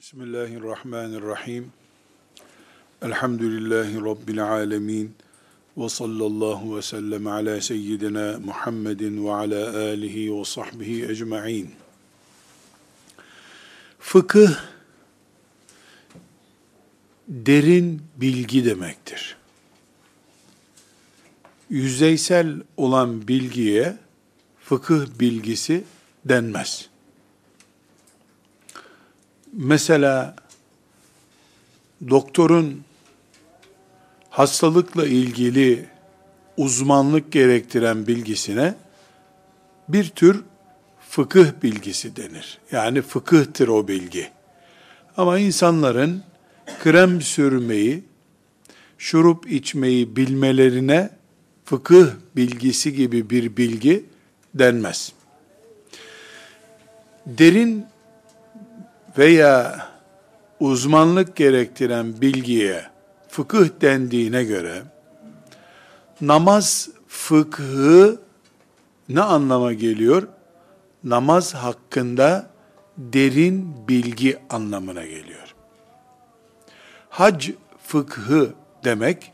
Bismillahirrahmanirrahim. Elhamdülillahi Rabbil alemin. Ve sallallahu ve sellem ala seyyidina Muhammedin ve ala alihi ve sahbihi ecma'in. Fıkıh, derin bilgi demektir. Yüzeysel olan bilgiye fıkıh bilgisi denmez. Mesela doktorun hastalıkla ilgili uzmanlık gerektiren bilgisine bir tür fıkıh bilgisi denir. Yani fıkıhtır o bilgi. Ama insanların krem sürmeyi, şurup içmeyi bilmelerine fıkıh bilgisi gibi bir bilgi denmez. Derin veya uzmanlık gerektiren bilgiye fıkıh dendiğine göre namaz fıkhı ne anlama geliyor? Namaz hakkında derin bilgi anlamına geliyor. Hac fıkhı demek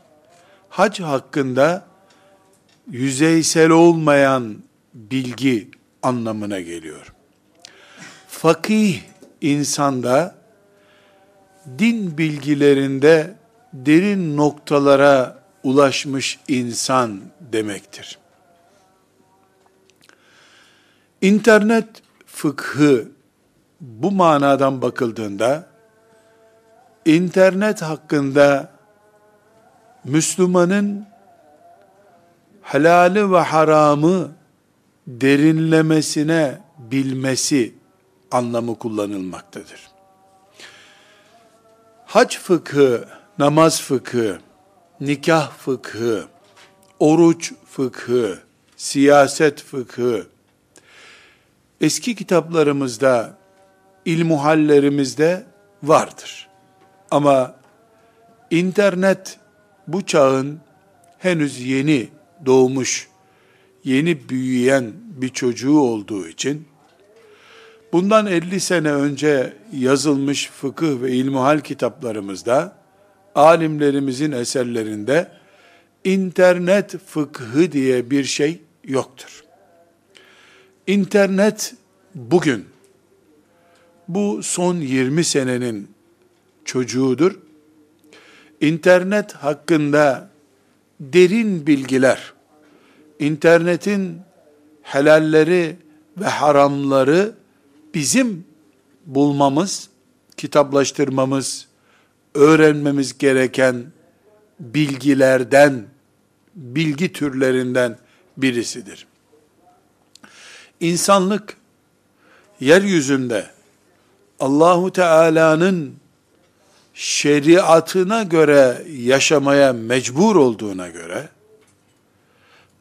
hac hakkında yüzeysel olmayan bilgi anlamına geliyor. Fakih insanda din bilgilerinde derin noktalara ulaşmış insan demektir. İnternet fıkhı bu manadan bakıldığında internet hakkında Müslümanın helali ve haramı derinlemesine bilmesi anlamı kullanılmaktadır. Hac fıkhı, namaz fıkhı, nikah fıkhı, oruç fıkhı, siyaset fıkhı, eski kitaplarımızda, ilmuhallerimizde vardır. Ama internet bu çağın henüz yeni doğmuş, yeni büyüyen bir çocuğu olduğu için Bundan 50 sene önce yazılmış fıkıh ve ilmuhal kitaplarımızda, alimlerimizin eserlerinde internet fıkhı diye bir şey yoktur. İnternet bugün bu son 20 senenin çocuğudur. İnternet hakkında derin bilgiler, internetin helalleri ve haramları bizim bulmamız, kitaplaştırmamız, öğrenmemiz gereken bilgilerden, bilgi türlerinden birisidir. İnsanlık yeryüzünde Allahu Teala'nın şeriatına göre yaşamaya mecbur olduğuna göre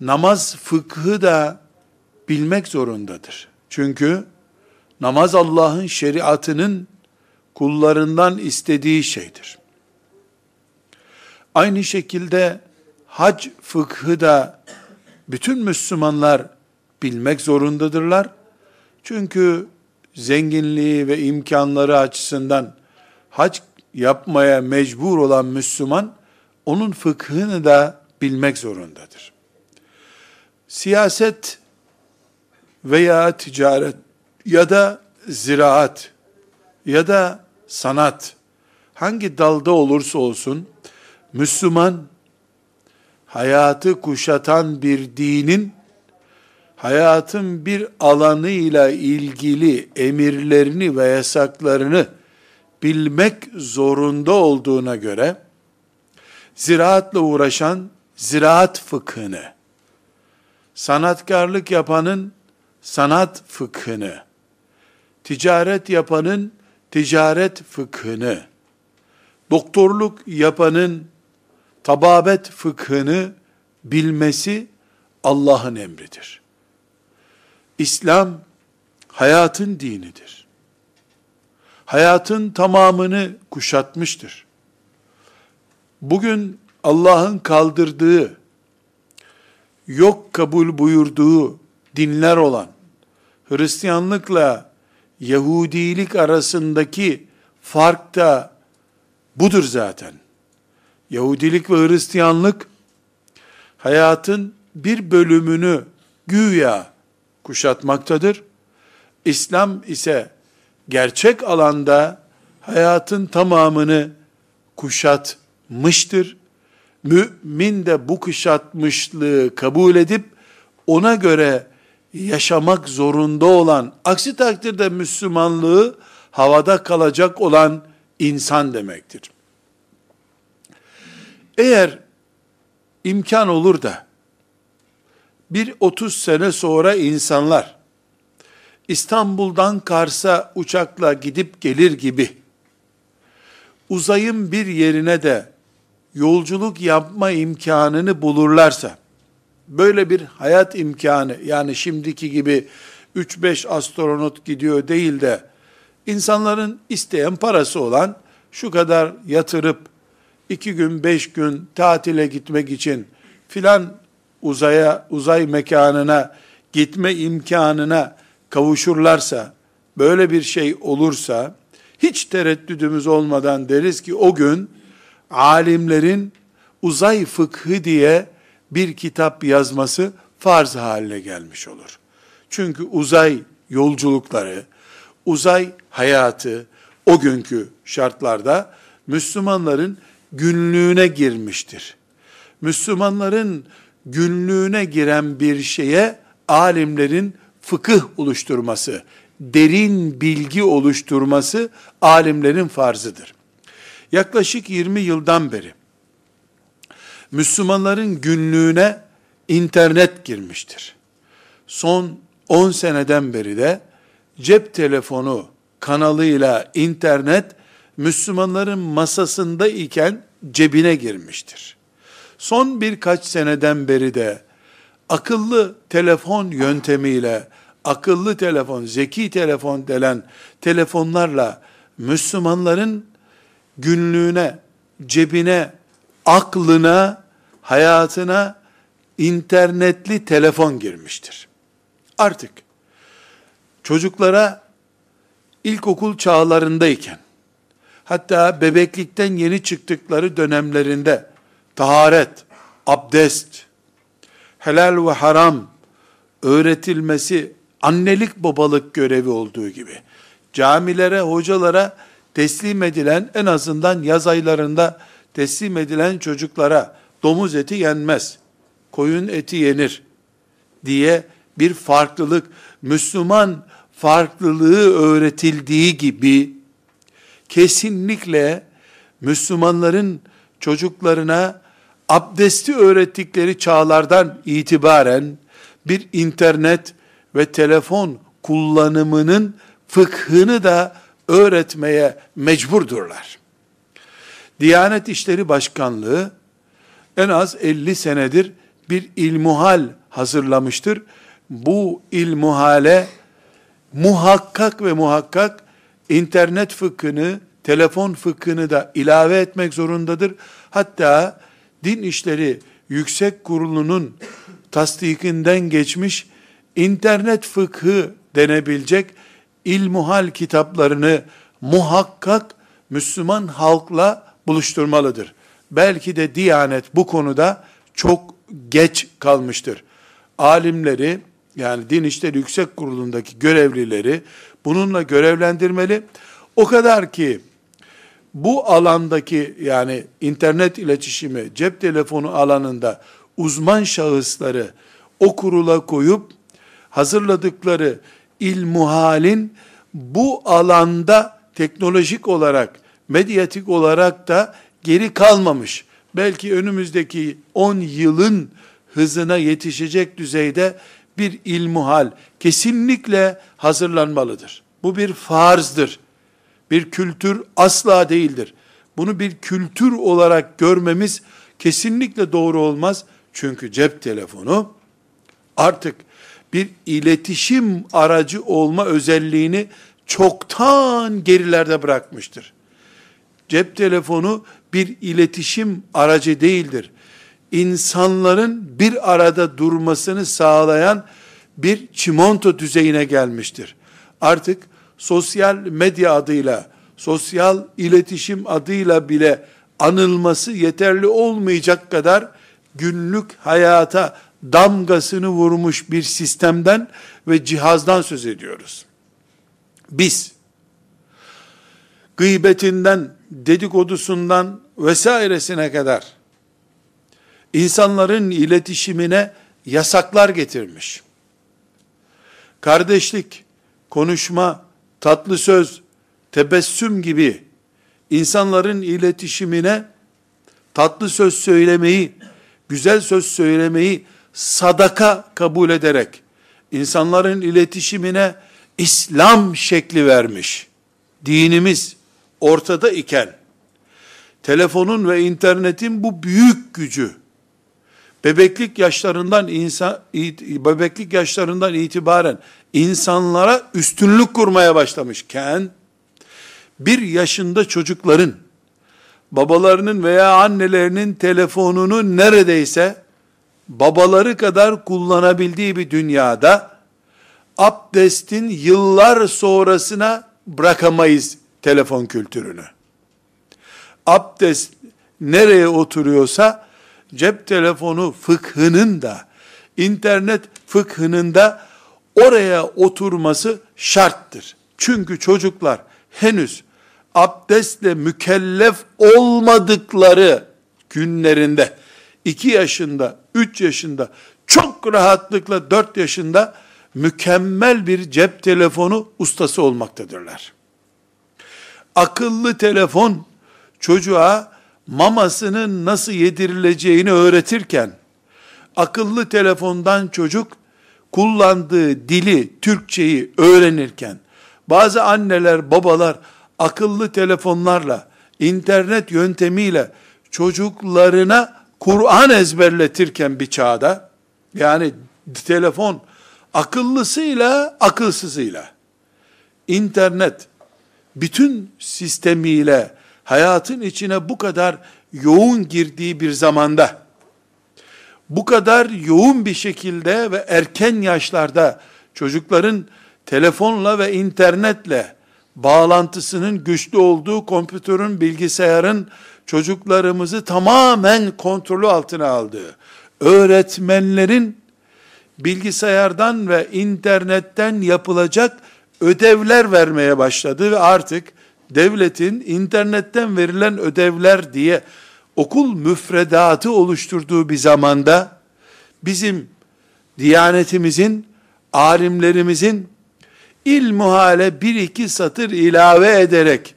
namaz fıkhı da bilmek zorundadır. Çünkü Namaz Allah'ın şeriatının kullarından istediği şeydir. Aynı şekilde hac fıkhı da bütün Müslümanlar bilmek zorundadırlar. Çünkü zenginliği ve imkanları açısından hac yapmaya mecbur olan Müslüman onun fıkhını da bilmek zorundadır. Siyaset veya ticaret ya da ziraat ya da sanat. Hangi dalda olursa olsun Müslüman hayatı kuşatan bir dinin hayatın bir alanıyla ilgili emirlerini ve yasaklarını bilmek zorunda olduğuna göre ziraatla uğraşan ziraat fıkhını, sanatkarlık yapanın sanat fıkhını, ticaret yapanın ticaret fıkhını, doktorluk yapanın tababet fıkhını bilmesi Allah'ın emridir. İslam hayatın dinidir. Hayatın tamamını kuşatmıştır. Bugün Allah'ın kaldırdığı, yok kabul buyurduğu dinler olan Hristiyanlıkla Yahudilik arasındaki fark da budur zaten. Yahudilik ve Hristiyanlık hayatın bir bölümünü güya kuşatmaktadır. İslam ise gerçek alanda hayatın tamamını kuşatmıştır. Mümin de bu kuşatmışlığı kabul edip ona göre yaşamak zorunda olan, aksi takdirde Müslümanlığı havada kalacak olan insan demektir. Eğer imkan olur da bir 30 sene sonra insanlar İstanbul'dan Kars'a uçakla gidip gelir gibi uzayın bir yerine de yolculuk yapma imkanını bulurlarsa böyle bir hayat imkanı yani şimdiki gibi 3-5 astronot gidiyor değil de insanların isteyen parası olan şu kadar yatırıp iki gün beş gün tatile gitmek için filan uzaya uzay mekanına gitme imkanına kavuşurlarsa böyle bir şey olursa hiç tereddüdümüz olmadan deriz ki o gün alimlerin uzay fıkhı diye bir kitap yazması farz haline gelmiş olur. Çünkü uzay yolculukları, uzay hayatı o günkü şartlarda Müslümanların günlüğüne girmiştir. Müslümanların günlüğüne giren bir şeye alimlerin fıkıh oluşturması, derin bilgi oluşturması alimlerin farzıdır. Yaklaşık 20 yıldan beri Müslümanların günlüğüne internet girmiştir. Son 10 seneden beri de cep telefonu kanalıyla internet Müslümanların masasında iken cebine girmiştir. Son birkaç seneden beri de akıllı telefon yöntemiyle, akıllı telefon, zeki telefon denen telefonlarla Müslümanların günlüğüne, cebine, aklına, hayatına internetli telefon girmiştir. Artık çocuklara ilkokul çağlarındayken, hatta bebeklikten yeni çıktıkları dönemlerinde taharet, abdest, helal ve haram öğretilmesi annelik babalık görevi olduğu gibi camilere, hocalara teslim edilen en azından yaz aylarında teslim edilen çocuklara domuz eti yenmez, koyun eti yenir diye bir farklılık, Müslüman farklılığı öğretildiği gibi kesinlikle Müslümanların çocuklarına abdesti öğrettikleri çağlardan itibaren bir internet ve telefon kullanımının fıkhını da öğretmeye mecburdurlar. Diyanet İşleri Başkanlığı en az 50 senedir bir ilmuhal hazırlamıştır. Bu ilmuhale muhakkak ve muhakkak internet fıkhını, telefon fıkhını da ilave etmek zorundadır. Hatta Din İşleri Yüksek Kurulu'nun tasdikinden geçmiş internet fıkhı denebilecek ilmuhal kitaplarını muhakkak Müslüman halkla buluşturmalıdır. Belki de Diyanet bu konuda çok geç kalmıştır. Alimleri yani Din İşleri Yüksek Kurulu'ndaki görevlileri bununla görevlendirmeli. O kadar ki bu alandaki yani internet iletişimi, cep telefonu alanında uzman şahısları o kurula koyup hazırladıkları ilmuhalin bu alanda teknolojik olarak, medyatik olarak da geri kalmamış. Belki önümüzdeki 10 yılın hızına yetişecek düzeyde bir ilmuhal kesinlikle hazırlanmalıdır. Bu bir farzdır bir kültür asla değildir. Bunu bir kültür olarak görmemiz kesinlikle doğru olmaz. Çünkü cep telefonu artık bir iletişim aracı olma özelliğini çoktan gerilerde bırakmıştır. Cep telefonu bir iletişim aracı değildir. İnsanların bir arada durmasını sağlayan bir çimento düzeyine gelmiştir. Artık sosyal medya adıyla sosyal iletişim adıyla bile anılması yeterli olmayacak kadar günlük hayata damgasını vurmuş bir sistemden ve cihazdan söz ediyoruz. Biz gıybetinden, dedikodusundan vesairesine kadar insanların iletişimine yasaklar getirmiş. Kardeşlik, konuşma, tatlı söz, tebessüm gibi insanların iletişimine tatlı söz söylemeyi, güzel söz söylemeyi sadaka kabul ederek insanların iletişimine İslam şekli vermiş. Dinimiz ortada iken telefonun ve internetin bu büyük gücü bebeklik yaşlarından insan bebeklik yaşlarından itibaren insanlara üstünlük kurmaya başlamışken bir yaşında çocukların babalarının veya annelerinin telefonunu neredeyse babaları kadar kullanabildiği bir dünyada abdestin yıllar sonrasına bırakamayız telefon kültürünü. Abdest nereye oturuyorsa cep telefonu fıkhının da internet fıkhının da oraya oturması şarttır. Çünkü çocuklar henüz abdestle mükellef olmadıkları günlerinde 2 yaşında, 3 yaşında çok rahatlıkla 4 yaşında mükemmel bir cep telefonu ustası olmaktadırlar. Akıllı telefon çocuğa mamasının nasıl yedirileceğini öğretirken akıllı telefondan çocuk kullandığı dili, Türkçeyi öğrenirken bazı anneler, babalar akıllı telefonlarla, internet yöntemiyle çocuklarına Kur'an ezberletirken bir çağda, yani telefon akıllısıyla, akılsızıyla, internet bütün sistemiyle hayatın içine bu kadar yoğun girdiği bir zamanda, bu kadar yoğun bir şekilde ve erken yaşlarda çocukların telefonla ve internetle bağlantısının güçlü olduğu kompütörün, bilgisayarın çocuklarımızı tamamen kontrolü altına aldığı, öğretmenlerin bilgisayardan ve internetten yapılacak ödevler vermeye başladı ve artık devletin internetten verilen ödevler diye okul müfredatı oluşturduğu bir zamanda bizim diyanetimizin, alimlerimizin ilmuhale bir iki satır ilave ederek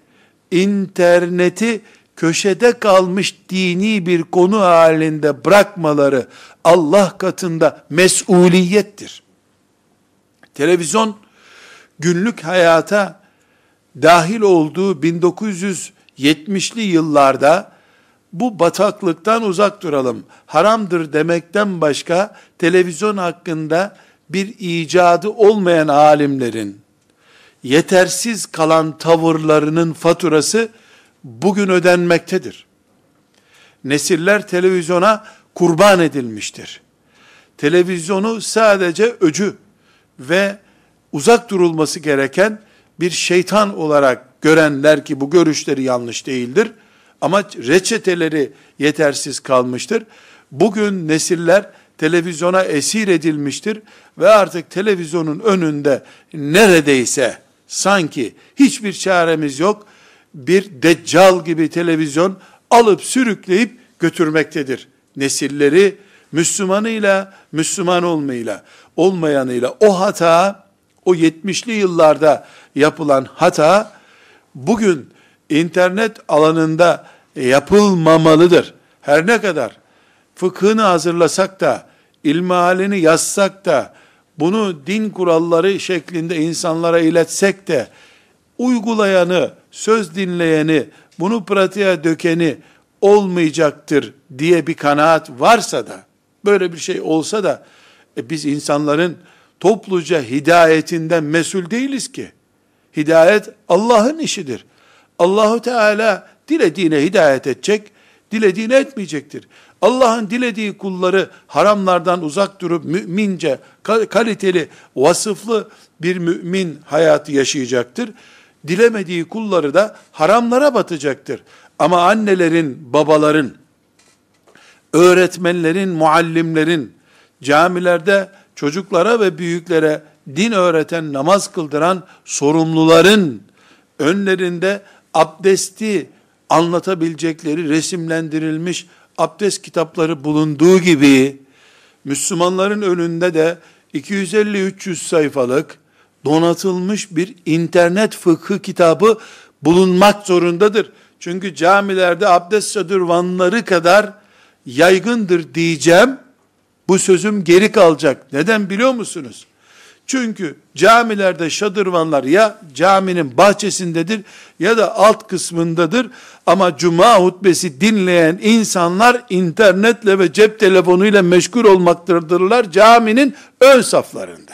interneti köşede kalmış dini bir konu halinde bırakmaları Allah katında mesuliyettir. Televizyon günlük hayata dahil olduğu 1970'li yıllarda bu bataklıktan uzak duralım. Haramdır demekten başka televizyon hakkında bir icadı olmayan alimlerin yetersiz kalan tavırlarının faturası bugün ödenmektedir. Nesiller televizyona kurban edilmiştir. Televizyonu sadece öcü ve uzak durulması gereken bir şeytan olarak görenler ki bu görüşleri yanlış değildir. Ama reçeteleri yetersiz kalmıştır. Bugün nesiller televizyona esir edilmiştir ve artık televizyonun önünde neredeyse sanki hiçbir çaremiz yok bir deccal gibi televizyon alıp sürükleyip götürmektedir. Nesilleri Müslümanıyla, Müslüman olmayla, olmayanıyla o hata, o 70'li yıllarda yapılan hata, bugün internet alanında yapılmamalıdır. Her ne kadar fıkhını hazırlasak da, ilmihalini yazsak da, bunu din kuralları şeklinde insanlara iletsek de, uygulayanı, söz dinleyeni, bunu pratiğe dökeni olmayacaktır diye bir kanaat varsa da, böyle bir şey olsa da, e biz insanların topluca hidayetinden mesul değiliz ki. Hidayet Allah'ın işidir. Allahu Teala dilediğine hidayet edecek, dilediğine etmeyecektir. Allah'ın dilediği kulları haramlardan uzak durup mümince, kaliteli, vasıflı bir mümin hayatı yaşayacaktır. dilemediği kulları da haramlara batacaktır. Ama annelerin, babaların, öğretmenlerin, muallimlerin, camilerde çocuklara ve büyüklere din öğreten, namaz kıldıran sorumluların önlerinde abdesti anlatabilecekleri resimlendirilmiş abdest kitapları bulunduğu gibi Müslümanların önünde de 250-300 sayfalık donatılmış bir internet fıkhı kitabı bulunmak zorundadır. Çünkü camilerde abdest çadırvanları kadar yaygındır diyeceğim. Bu sözüm geri kalacak. Neden biliyor musunuz? Çünkü camilerde şadırvanlar ya caminin bahçesindedir ya da alt kısmındadır. Ama cuma hutbesi dinleyen insanlar internetle ve cep telefonuyla meşgul olmaktadırlar caminin ön saflarında.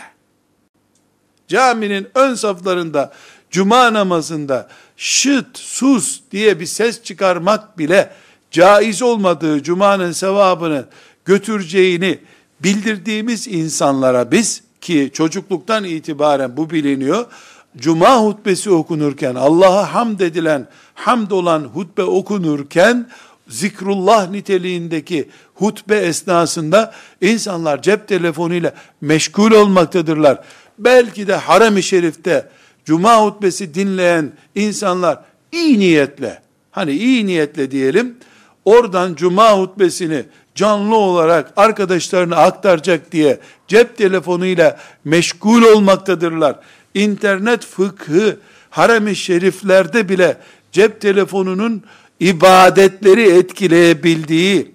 Caminin ön saflarında cuma namazında şıt, sus diye bir ses çıkarmak bile caiz olmadığı cumanın sevabını götüreceğini bildirdiğimiz insanlara biz ki çocukluktan itibaren bu biliniyor. Cuma hutbesi okunurken, Allah'a hamd edilen, hamd olan hutbe okunurken, zikrullah niteliğindeki hutbe esnasında insanlar cep telefonuyla meşgul olmaktadırlar. Belki de harem-i şerifte cuma hutbesi dinleyen insanlar iyi niyetle, hani iyi niyetle diyelim, oradan cuma hutbesini canlı olarak arkadaşlarına aktaracak diye cep telefonuyla meşgul olmaktadırlar. İnternet fıkhı harem-i şeriflerde bile cep telefonunun ibadetleri etkileyebildiği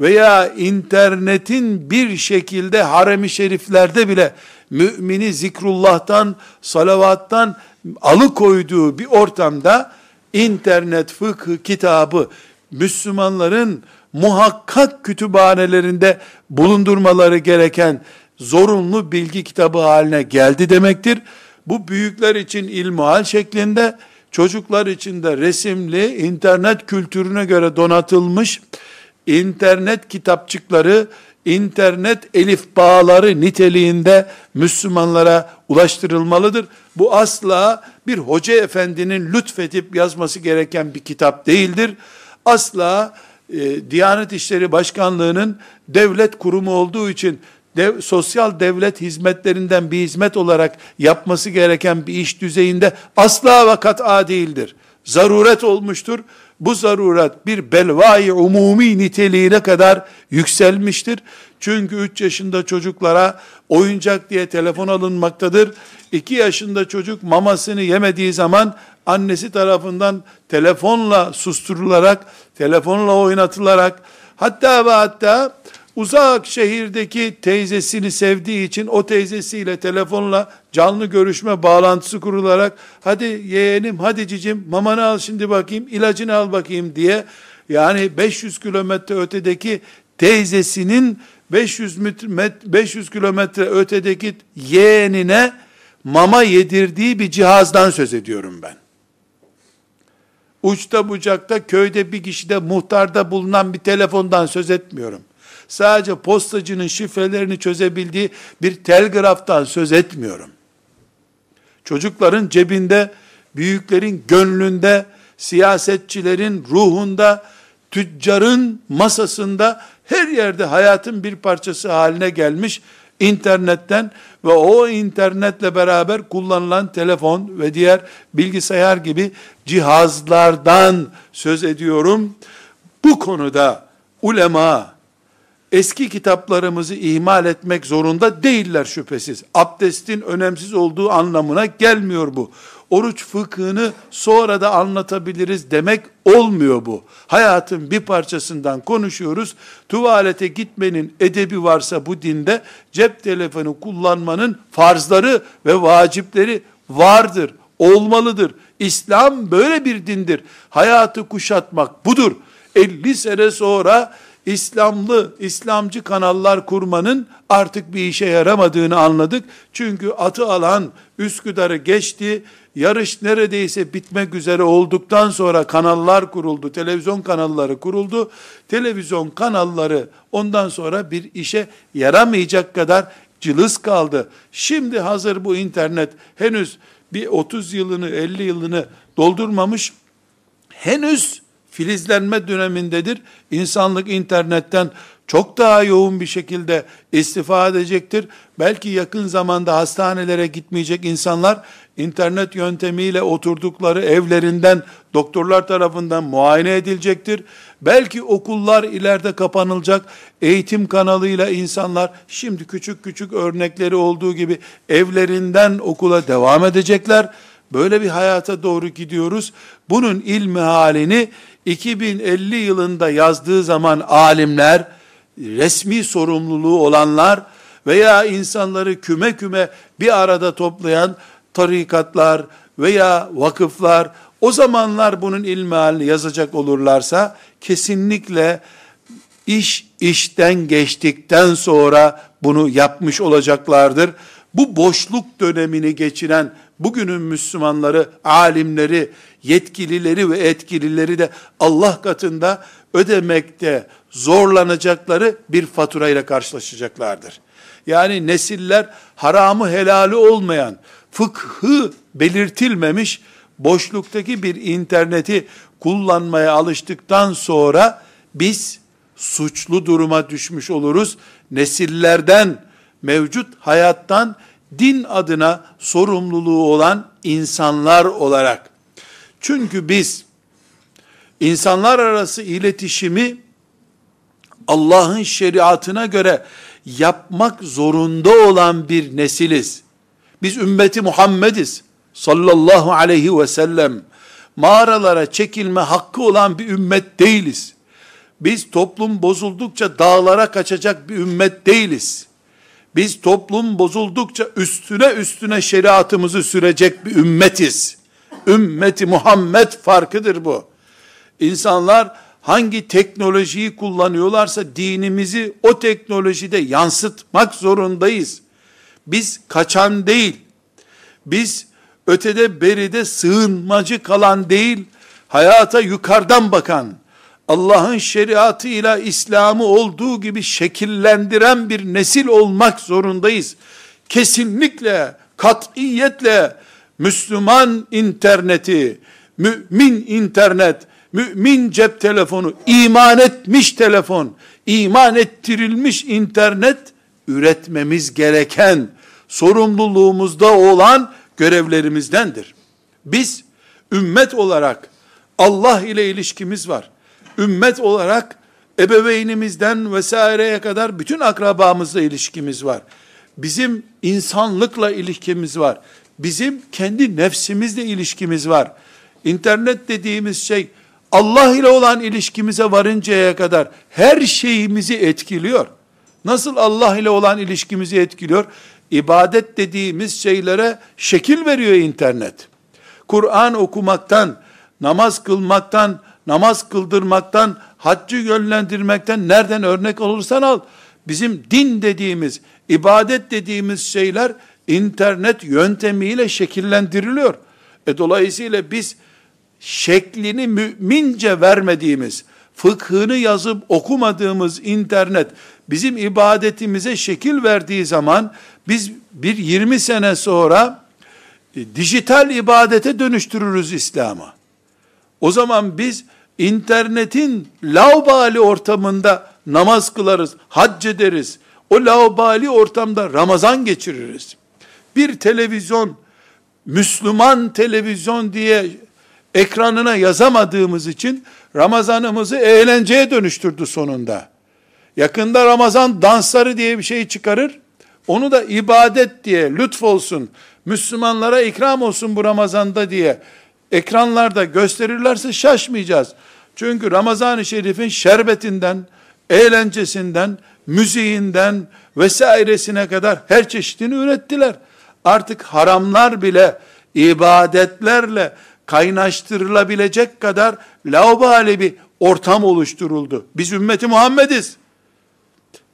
veya internetin bir şekilde harem-i şeriflerde bile mümini zikrullah'tan, salavattan alıkoyduğu bir ortamda internet fıkhı kitabı Müslümanların muhakkak kütüphanelerinde bulundurmaları gereken zorunlu bilgi kitabı haline geldi demektir. Bu büyükler için ilmuhal şeklinde, çocuklar için de resimli, internet kültürüne göre donatılmış, internet kitapçıkları, internet elif bağları niteliğinde Müslümanlara ulaştırılmalıdır. Bu asla bir hoca efendinin lütfedip yazması gereken bir kitap değildir. Asla e, Diyanet İşleri Başkanlığı'nın devlet kurumu olduğu için dev, sosyal devlet hizmetlerinden bir hizmet olarak yapması gereken bir iş düzeyinde asla ve kat'a değildir. Zaruret olmuştur. Bu zaruret bir belvai umumi niteliğine kadar yükselmiştir. Çünkü 3 yaşında çocuklara oyuncak diye telefon alınmaktadır. 2 yaşında çocuk mamasını yemediği zaman annesi tarafından telefonla susturularak, telefonla oynatılarak, hatta ve hatta uzak şehirdeki teyzesini sevdiği için o teyzesiyle telefonla canlı görüşme bağlantısı kurularak hadi yeğenim hadi cicim mamanı al şimdi bakayım ilacını al bakayım diye yani 500 kilometre ötedeki teyzesinin 500 metre, 500 kilometre ötedeki yeğenine mama yedirdiği bir cihazdan söz ediyorum ben uçta bucakta köyde bir kişide muhtarda bulunan bir telefondan söz etmiyorum. Sadece postacının şifrelerini çözebildiği bir telgraftan söz etmiyorum. Çocukların cebinde, büyüklerin gönlünde, siyasetçilerin ruhunda, tüccarın masasında her yerde hayatın bir parçası haline gelmiş internetten ve o internetle beraber kullanılan telefon ve diğer bilgisayar gibi cihazlardan söz ediyorum. Bu konuda ulema eski kitaplarımızı ihmal etmek zorunda değiller şüphesiz. Abdestin önemsiz olduğu anlamına gelmiyor bu oruç fıkhını sonra da anlatabiliriz demek olmuyor bu. Hayatın bir parçasından konuşuyoruz. Tuvalete gitmenin edebi varsa bu dinde cep telefonu kullanmanın farzları ve vacipleri vardır, olmalıdır. İslam böyle bir dindir. Hayatı kuşatmak budur. 50 sene sonra İslamlı, İslamcı kanallar kurmanın artık bir işe yaramadığını anladık. Çünkü atı alan Üsküdar'ı geçti, yarış neredeyse bitmek üzere olduktan sonra kanallar kuruldu, televizyon kanalları kuruldu. Televizyon kanalları ondan sonra bir işe yaramayacak kadar cılız kaldı. Şimdi hazır bu internet henüz bir 30 yılını 50 yılını doldurmamış henüz filizlenme dönemindedir. İnsanlık internetten çok daha yoğun bir şekilde istifade edecektir. Belki yakın zamanda hastanelere gitmeyecek insanlar internet yöntemiyle oturdukları evlerinden doktorlar tarafından muayene edilecektir. Belki okullar ileride kapanılacak. Eğitim kanalıyla insanlar şimdi küçük küçük örnekleri olduğu gibi evlerinden okula devam edecekler. Böyle bir hayata doğru gidiyoruz. Bunun ilmi halini 2050 yılında yazdığı zaman alimler, resmi sorumluluğu olanlar veya insanları küme küme bir arada toplayan tarikatlar veya vakıflar o zamanlar bunun ilmi halini yazacak olurlarsa kesinlikle iş işten geçtikten sonra bunu yapmış olacaklardır. Bu boşluk dönemini geçiren bugünün Müslümanları, alimleri, yetkilileri ve etkilileri de Allah katında ödemekte zorlanacakları bir faturayla karşılaşacaklardır. Yani nesiller haramı helali olmayan, fıkhı belirtilmemiş, boşluktaki bir interneti kullanmaya alıştıktan sonra biz suçlu duruma düşmüş oluruz. Nesillerden, mevcut hayattan din adına sorumluluğu olan insanlar olarak. Çünkü biz insanlar arası iletişimi Allah'ın şeriatına göre yapmak zorunda olan bir nesiliz. Biz ümmeti Muhammediz sallallahu aleyhi ve sellem. Mağaralara çekilme hakkı olan bir ümmet değiliz. Biz toplum bozuldukça dağlara kaçacak bir ümmet değiliz. Biz toplum bozuldukça üstüne üstüne şeriatımızı sürecek bir ümmetiz. Ümmeti Muhammed farkıdır bu. İnsanlar hangi teknolojiyi kullanıyorlarsa dinimizi o teknolojide yansıtmak zorundayız. Biz kaçan değil, biz ötede beride sığınmacı kalan değil, hayata yukarıdan bakan, Allah'ın şeriatıyla İslam'ı olduğu gibi şekillendiren bir nesil olmak zorundayız. Kesinlikle, katiyetle Müslüman interneti, mümin internet, mümin cep telefonu, iman etmiş telefon, iman ettirilmiş internet üretmemiz gereken, sorumluluğumuzda olan görevlerimizdendir. Biz ümmet olarak Allah ile ilişkimiz var. Ümmet olarak ebeveynimizden vesaireye kadar bütün akrabamızla ilişkimiz var. Bizim insanlıkla ilişkimiz var. Bizim kendi nefsimizle ilişkimiz var. İnternet dediğimiz şey Allah ile olan ilişkimize varıncaya kadar her şeyimizi etkiliyor. Nasıl Allah ile olan ilişkimizi etkiliyor? İbadet dediğimiz şeylere şekil veriyor internet. Kur'an okumaktan, namaz kılmaktan, namaz kıldırmaktan, haccı yönlendirmekten nereden örnek olursan al. Bizim din dediğimiz, ibadet dediğimiz şeyler internet yöntemiyle şekillendiriliyor. E dolayısıyla biz şeklini mümince vermediğimiz, fıkhını yazıp okumadığımız internet bizim ibadetimize şekil verdiği zaman biz bir 20 sene sonra e, dijital ibadete dönüştürürüz İslam'ı. O zaman biz internetin laubali ortamında namaz kılarız, hac ederiz. O laubali ortamda Ramazan geçiririz. Bir televizyon, Müslüman televizyon diye ekranına yazamadığımız için Ramazanımızı eğlenceye dönüştürdü sonunda. Yakında Ramazan dansları diye bir şey çıkarır. Onu da ibadet diye lütfolsun, Müslümanlara ikram olsun bu Ramazanda diye ekranlarda gösterirlerse şaşmayacağız. Çünkü Ramazan-ı Şerif'in şerbetinden, eğlencesinden, müziğinden vesairesine kadar her çeşitini ürettiler. Artık haramlar bile ibadetlerle kaynaştırılabilecek kadar laubali bir ortam oluşturuldu. Biz ümmeti Muhammediz.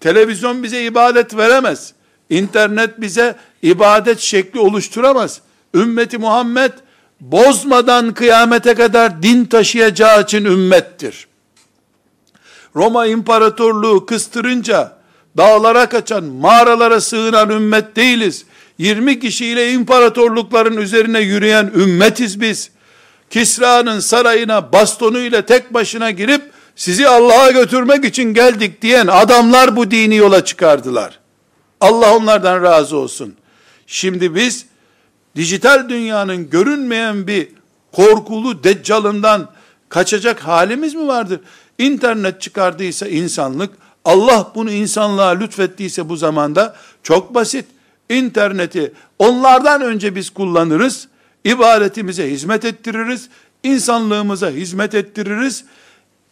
Televizyon bize ibadet veremez. İnternet bize ibadet şekli oluşturamaz. Ümmeti Muhammed bozmadan kıyamete kadar din taşıyacağı için ümmettir. Roma İmparatorluğu kıstırınca dağlara kaçan, mağaralara sığınan ümmet değiliz. 20 kişiyle imparatorlukların üzerine yürüyen ümmetiz biz. Kisra'nın sarayına bastonuyla tek başına girip sizi Allah'a götürmek için geldik diyen adamlar bu dini yola çıkardılar. Allah onlardan razı olsun. Şimdi biz dijital dünyanın görünmeyen bir korkulu deccalından kaçacak halimiz mi vardır? İnternet çıkardıysa insanlık, Allah bunu insanlığa lütfettiyse bu zamanda çok basit. İnterneti onlardan önce biz kullanırız, ibadetimize hizmet ettiririz, insanlığımıza hizmet ettiririz.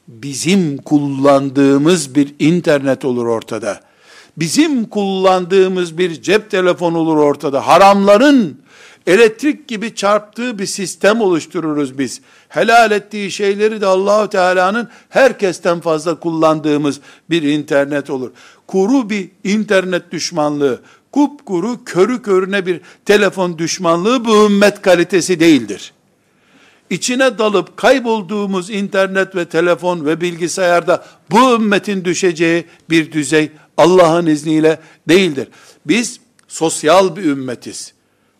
Bizim kullandığımız bir internet olur ortada. Bizim kullandığımız bir cep telefonu olur ortada. Haramların elektrik gibi çarptığı bir sistem oluştururuz biz. Helal ettiği şeyleri de Allahu Teala'nın herkesten fazla kullandığımız bir internet olur. Kuru bir internet düşmanlığı, kupkuru körü körüne bir telefon düşmanlığı bu ümmet kalitesi değildir. İçine dalıp kaybolduğumuz internet ve telefon ve bilgisayarda bu ümmetin düşeceği bir düzey Allah'ın izniyle değildir. Biz sosyal bir ümmetiz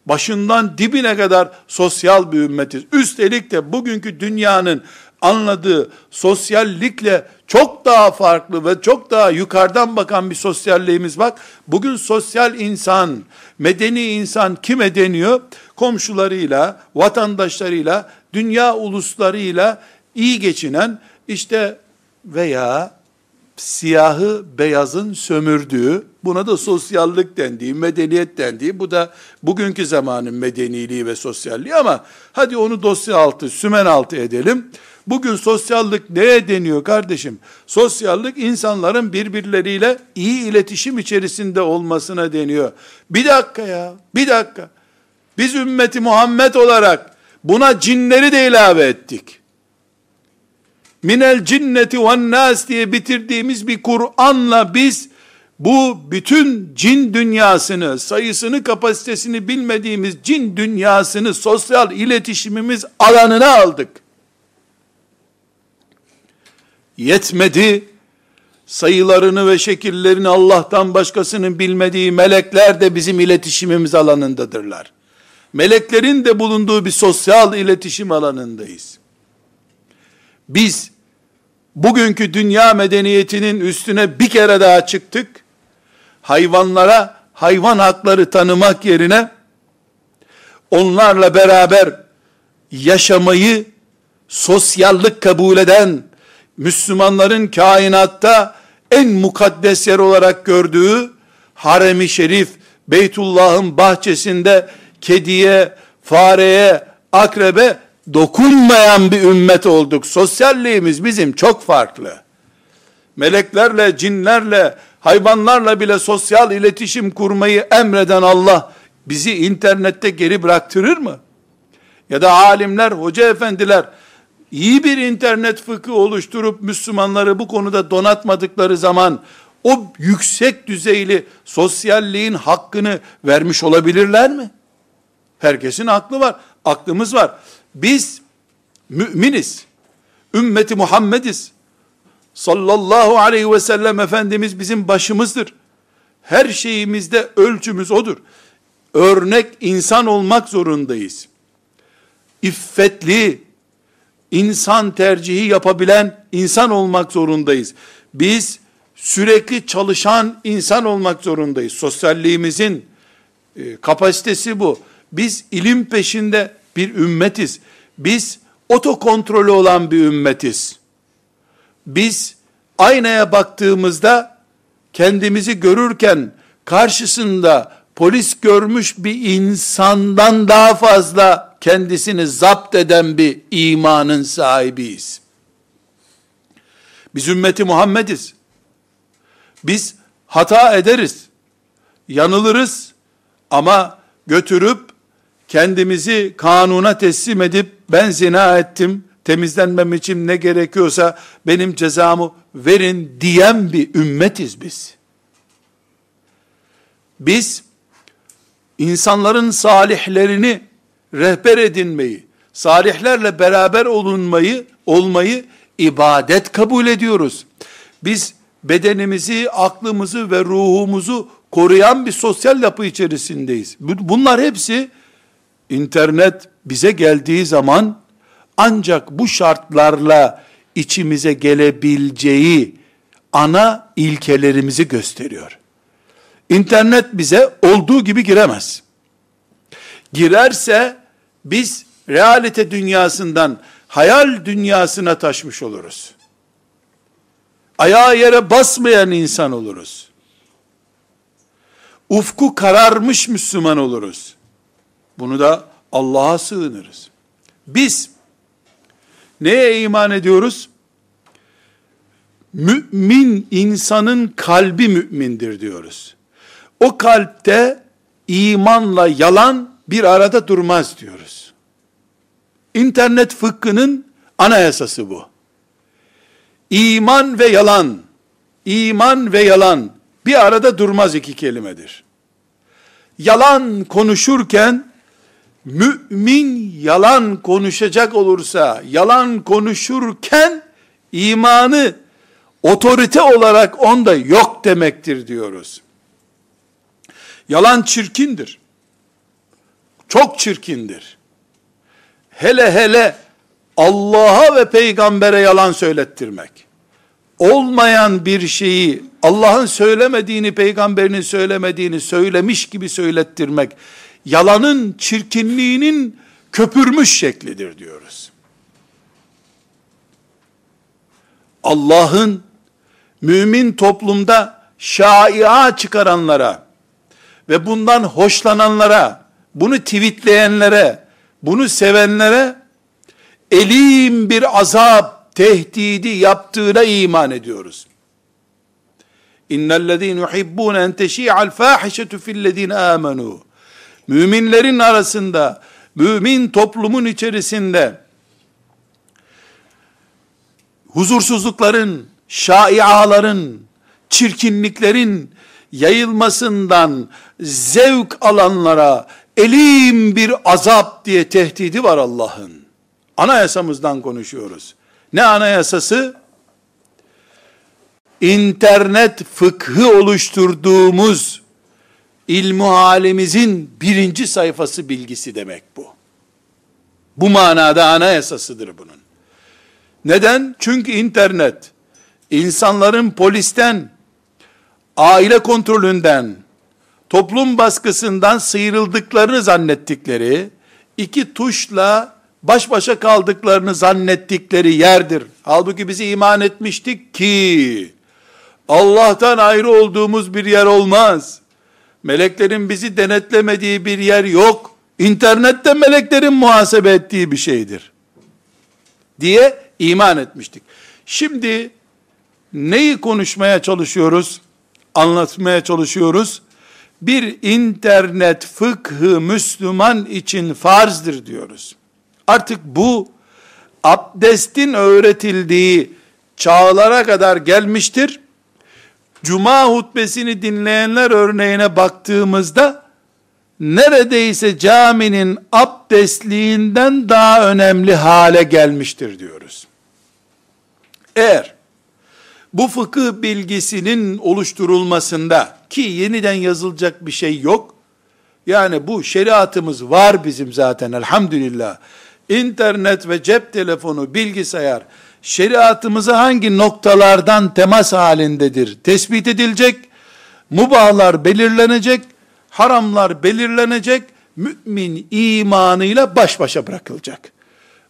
başından dibine kadar sosyal bir ümmetiz. Üstelik de bugünkü dünyanın anladığı sosyallikle çok daha farklı ve çok daha yukarıdan bakan bir sosyalliğimiz bak. Bugün sosyal insan, medeni insan kime deniyor? Komşularıyla, vatandaşlarıyla, dünya uluslarıyla iyi geçinen işte veya siyahı beyazın sömürdüğü, buna da sosyallik dendiği, medeniyet dendiği, bu da bugünkü zamanın medeniliği ve sosyalliği ama hadi onu dosya altı, sümen altı edelim. Bugün sosyallik neye deniyor kardeşim? Sosyallik insanların birbirleriyle iyi iletişim içerisinde olmasına deniyor. Bir dakika ya, bir dakika. Biz ümmeti Muhammed olarak buna cinleri de ilave ettik minel cinneti ve nas diye bitirdiğimiz bir Kur'an'la biz bu bütün cin dünyasını, sayısını, kapasitesini bilmediğimiz cin dünyasını sosyal iletişimimiz alanına aldık. Yetmedi, sayılarını ve şekillerini Allah'tan başkasının bilmediği melekler de bizim iletişimimiz alanındadırlar. Meleklerin de bulunduğu bir sosyal iletişim alanındayız. Biz bugünkü dünya medeniyetinin üstüne bir kere daha çıktık. Hayvanlara hayvan hakları tanımak yerine onlarla beraber yaşamayı sosyallık kabul eden Müslümanların kainatta en mukaddes yer olarak gördüğü haremi şerif Beytullah'ın bahçesinde kediye, fareye, akrebe dokunmayan bir ümmet olduk. Sosyalliğimiz bizim çok farklı. Meleklerle, cinlerle, hayvanlarla bile sosyal iletişim kurmayı emreden Allah bizi internette geri bıraktırır mı? Ya da alimler, hoca efendiler iyi bir internet fıkı oluşturup Müslümanları bu konuda donatmadıkları zaman o yüksek düzeyli sosyalliğin hakkını vermiş olabilirler mi? Herkesin aklı var, aklımız var. Biz müminiz. Ümmeti Muhammediz. Sallallahu aleyhi ve sellem Efendimiz bizim başımızdır. Her şeyimizde ölçümüz odur. Örnek insan olmak zorundayız. İffetli, insan tercihi yapabilen insan olmak zorundayız. Biz sürekli çalışan insan olmak zorundayız. Sosyalliğimizin e, kapasitesi bu. Biz ilim peşinde bir ümmetiz. Biz otokontrolü olan bir ümmetiz. Biz aynaya baktığımızda kendimizi görürken karşısında polis görmüş bir insandan daha fazla kendisini zapt eden bir imanın sahibiyiz. Biz ümmeti Muhammediz. Biz hata ederiz. Yanılırız ama götürüp kendimizi kanuna teslim edip ben zina ettim, temizlenmem için ne gerekiyorsa benim cezamı verin diyen bir ümmetiz biz. Biz insanların salihlerini rehber edinmeyi, salihlerle beraber olunmayı, olmayı ibadet kabul ediyoruz. Biz bedenimizi, aklımızı ve ruhumuzu koruyan bir sosyal yapı içerisindeyiz. Bunlar hepsi internet bize geldiği zaman ancak bu şartlarla içimize gelebileceği ana ilkelerimizi gösteriyor. İnternet bize olduğu gibi giremez. Girerse biz realite dünyasından hayal dünyasına taşmış oluruz. Ayağı yere basmayan insan oluruz. Ufku kararmış Müslüman oluruz. Bunu da Allah'a sığınırız. Biz neye iman ediyoruz? Mümin insanın kalbi mümindir diyoruz. O kalpte imanla yalan bir arada durmaz diyoruz. İnternet fıkhının anayasası bu. İman ve yalan, iman ve yalan bir arada durmaz iki kelimedir. Yalan konuşurken mümin yalan konuşacak olursa, yalan konuşurken imanı otorite olarak onda yok demektir diyoruz. Yalan çirkindir. Çok çirkindir. Hele hele Allah'a ve peygambere yalan söylettirmek. Olmayan bir şeyi Allah'ın söylemediğini, peygamberinin söylemediğini söylemiş gibi söylettirmek yalanın çirkinliğinin köpürmüş şeklidir diyoruz. Allah'ın mümin toplumda şaia çıkaranlara ve bundan hoşlananlara, bunu tweetleyenlere, bunu sevenlere elim bir azap tehdidi yaptığına iman ediyoruz. İnnellezîne yuhibbûne en teşî'al fâhişetu fillezîne âmenû. Müminlerin arasında, mümin toplumun içerisinde huzursuzlukların, şaiaların, çirkinliklerin yayılmasından zevk alanlara elim bir azap diye tehdidi var Allah'ın. Anayasamızdan konuşuyoruz. Ne anayasası? İnternet fıkhı oluşturduğumuz ilmu halimizin birinci sayfası bilgisi demek bu. Bu manada anayasasıdır bunun. Neden? Çünkü internet insanların polisten, aile kontrolünden, toplum baskısından sıyrıldıklarını zannettikleri, iki tuşla baş başa kaldıklarını zannettikleri yerdir. Halbuki bizi iman etmiştik ki, Allah'tan ayrı olduğumuz bir yer olmaz. Meleklerin bizi denetlemediği bir yer yok. İnternette meleklerin muhasebe ettiği bir şeydir. Diye iman etmiştik. Şimdi neyi konuşmaya çalışıyoruz? Anlatmaya çalışıyoruz. Bir internet fıkhı Müslüman için farzdır diyoruz. Artık bu abdestin öğretildiği çağlara kadar gelmiştir. Cuma hutbesini dinleyenler örneğine baktığımızda neredeyse caminin abdestliğinden daha önemli hale gelmiştir diyoruz. Eğer bu fıkıh bilgisinin oluşturulmasında ki yeniden yazılacak bir şey yok. Yani bu şeriatımız var bizim zaten elhamdülillah. İnternet ve cep telefonu, bilgisayar şeriatımıza hangi noktalardan temas halindedir tespit edilecek. Mubahlar belirlenecek, haramlar belirlenecek. Mümin imanıyla baş başa bırakılacak.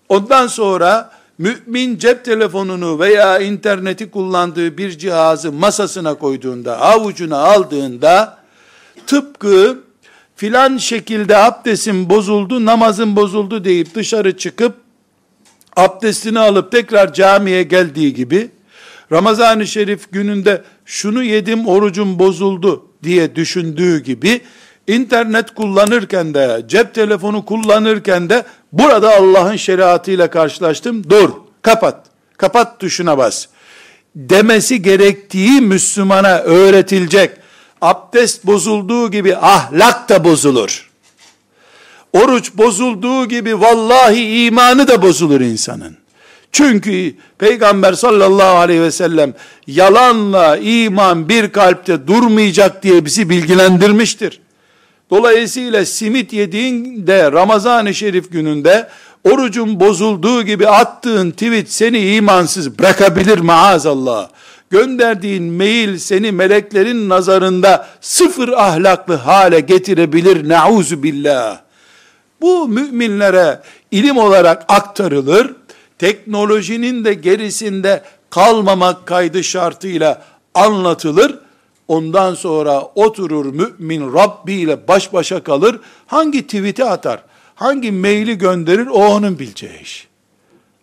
Ondan sonra mümin cep telefonunu veya interneti kullandığı bir cihazı masasına koyduğunda, avucuna aldığında tıpkı filan şekilde abdestin bozuldu, namazın bozuldu deyip dışarı çıkıp abdestini alıp tekrar camiye geldiği gibi Ramazan-ı Şerif gününde şunu yedim orucum bozuldu diye düşündüğü gibi internet kullanırken de cep telefonu kullanırken de burada Allah'ın şeriatıyla karşılaştım. Dur, kapat. Kapat tuşuna bas. Demesi gerektiği Müslümana öğretilecek. Abdest bozulduğu gibi ahlak da bozulur. Oruç bozulduğu gibi vallahi imanı da bozulur insanın. Çünkü Peygamber sallallahu aleyhi ve sellem yalanla iman bir kalpte durmayacak diye bizi bilgilendirmiştir. Dolayısıyla simit yediğinde Ramazan-ı Şerif gününde orucun bozulduğu gibi attığın tweet seni imansız bırakabilir maazallah. Gönderdiğin mail seni meleklerin nazarında sıfır ahlaklı hale getirebilir. Nauzu billah. Bu müminlere ilim olarak aktarılır. Teknolojinin de gerisinde kalmamak kaydı şartıyla anlatılır. Ondan sonra oturur mümin Rabbi ile baş başa kalır. Hangi tweet'i atar, hangi maili gönderir o onun bileceği iş.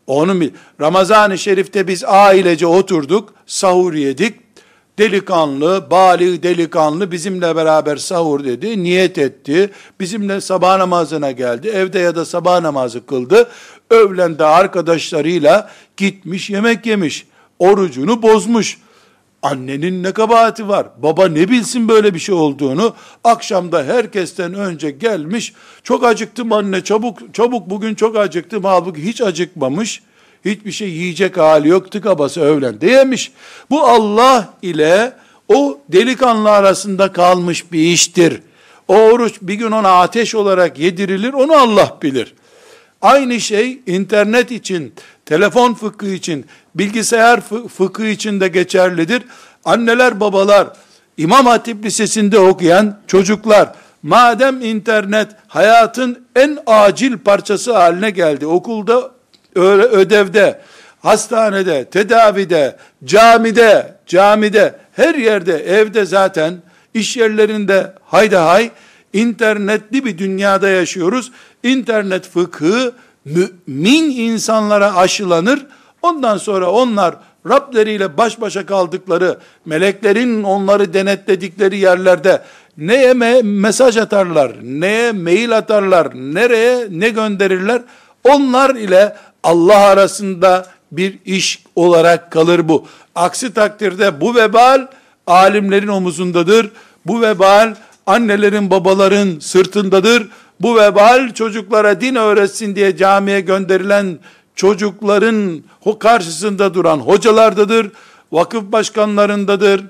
Onun bil. Ramazan-ı Şerif'te biz ailece oturduk, sahur yedik. Delikanlı, bali delikanlı bizimle beraber sahur dedi, niyet etti. Bizimle sabah namazına geldi. Evde ya da sabah namazı kıldı. Öğlende arkadaşlarıyla gitmiş yemek yemiş. Orucunu bozmuş. Annenin ne kabahati var? Baba ne bilsin böyle bir şey olduğunu? Akşamda herkesten önce gelmiş. Çok acıktım anne çabuk çabuk bugün çok acıktım. Halbuki hiç acıkmamış. Hiçbir şey yiyecek hali yok. Tıka basa öğlende yemiş. Bu Allah ile o delikanlı arasında kalmış bir iştir. O oruç bir gün ona ateş olarak yedirilir. Onu Allah bilir. Aynı şey internet için, telefon fıkhı için, bilgisayar fıkhı için de geçerlidir. Anneler, babalar, İmam Hatip Lisesi'nde okuyan çocuklar, madem internet hayatın en acil parçası haline geldi, okulda, ödevde, hastanede, tedavide, camide, camide, her yerde, evde zaten, iş yerlerinde hayda hay, internetli bir dünyada yaşıyoruz. İnternet fıkhı mümin insanlara aşılanır. Ondan sonra onlar Rableriyle baş başa kaldıkları, meleklerin onları denetledikleri yerlerde neye me mesaj atarlar, neye mail atarlar, nereye ne gönderirler? Onlar ile Allah arasında bir iş olarak kalır bu. Aksi takdirde bu vebal alimlerin omuzundadır. Bu vebal annelerin babaların sırtındadır. Bu vebal çocuklara din öğretsin diye camiye gönderilen çocukların karşısında duran hocalardadır, vakıf başkanlarındadır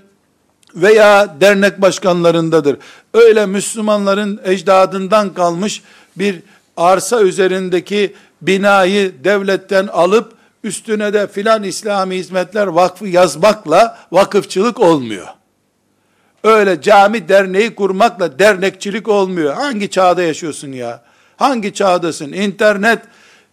veya dernek başkanlarındadır. Öyle Müslümanların ecdadından kalmış bir arsa üzerindeki binayı devletten alıp üstüne de filan İslami Hizmetler Vakfı yazmakla vakıfçılık olmuyor. Öyle cami derneği kurmakla dernekçilik olmuyor. Hangi çağda yaşıyorsun ya? Hangi çağdasın? İnternet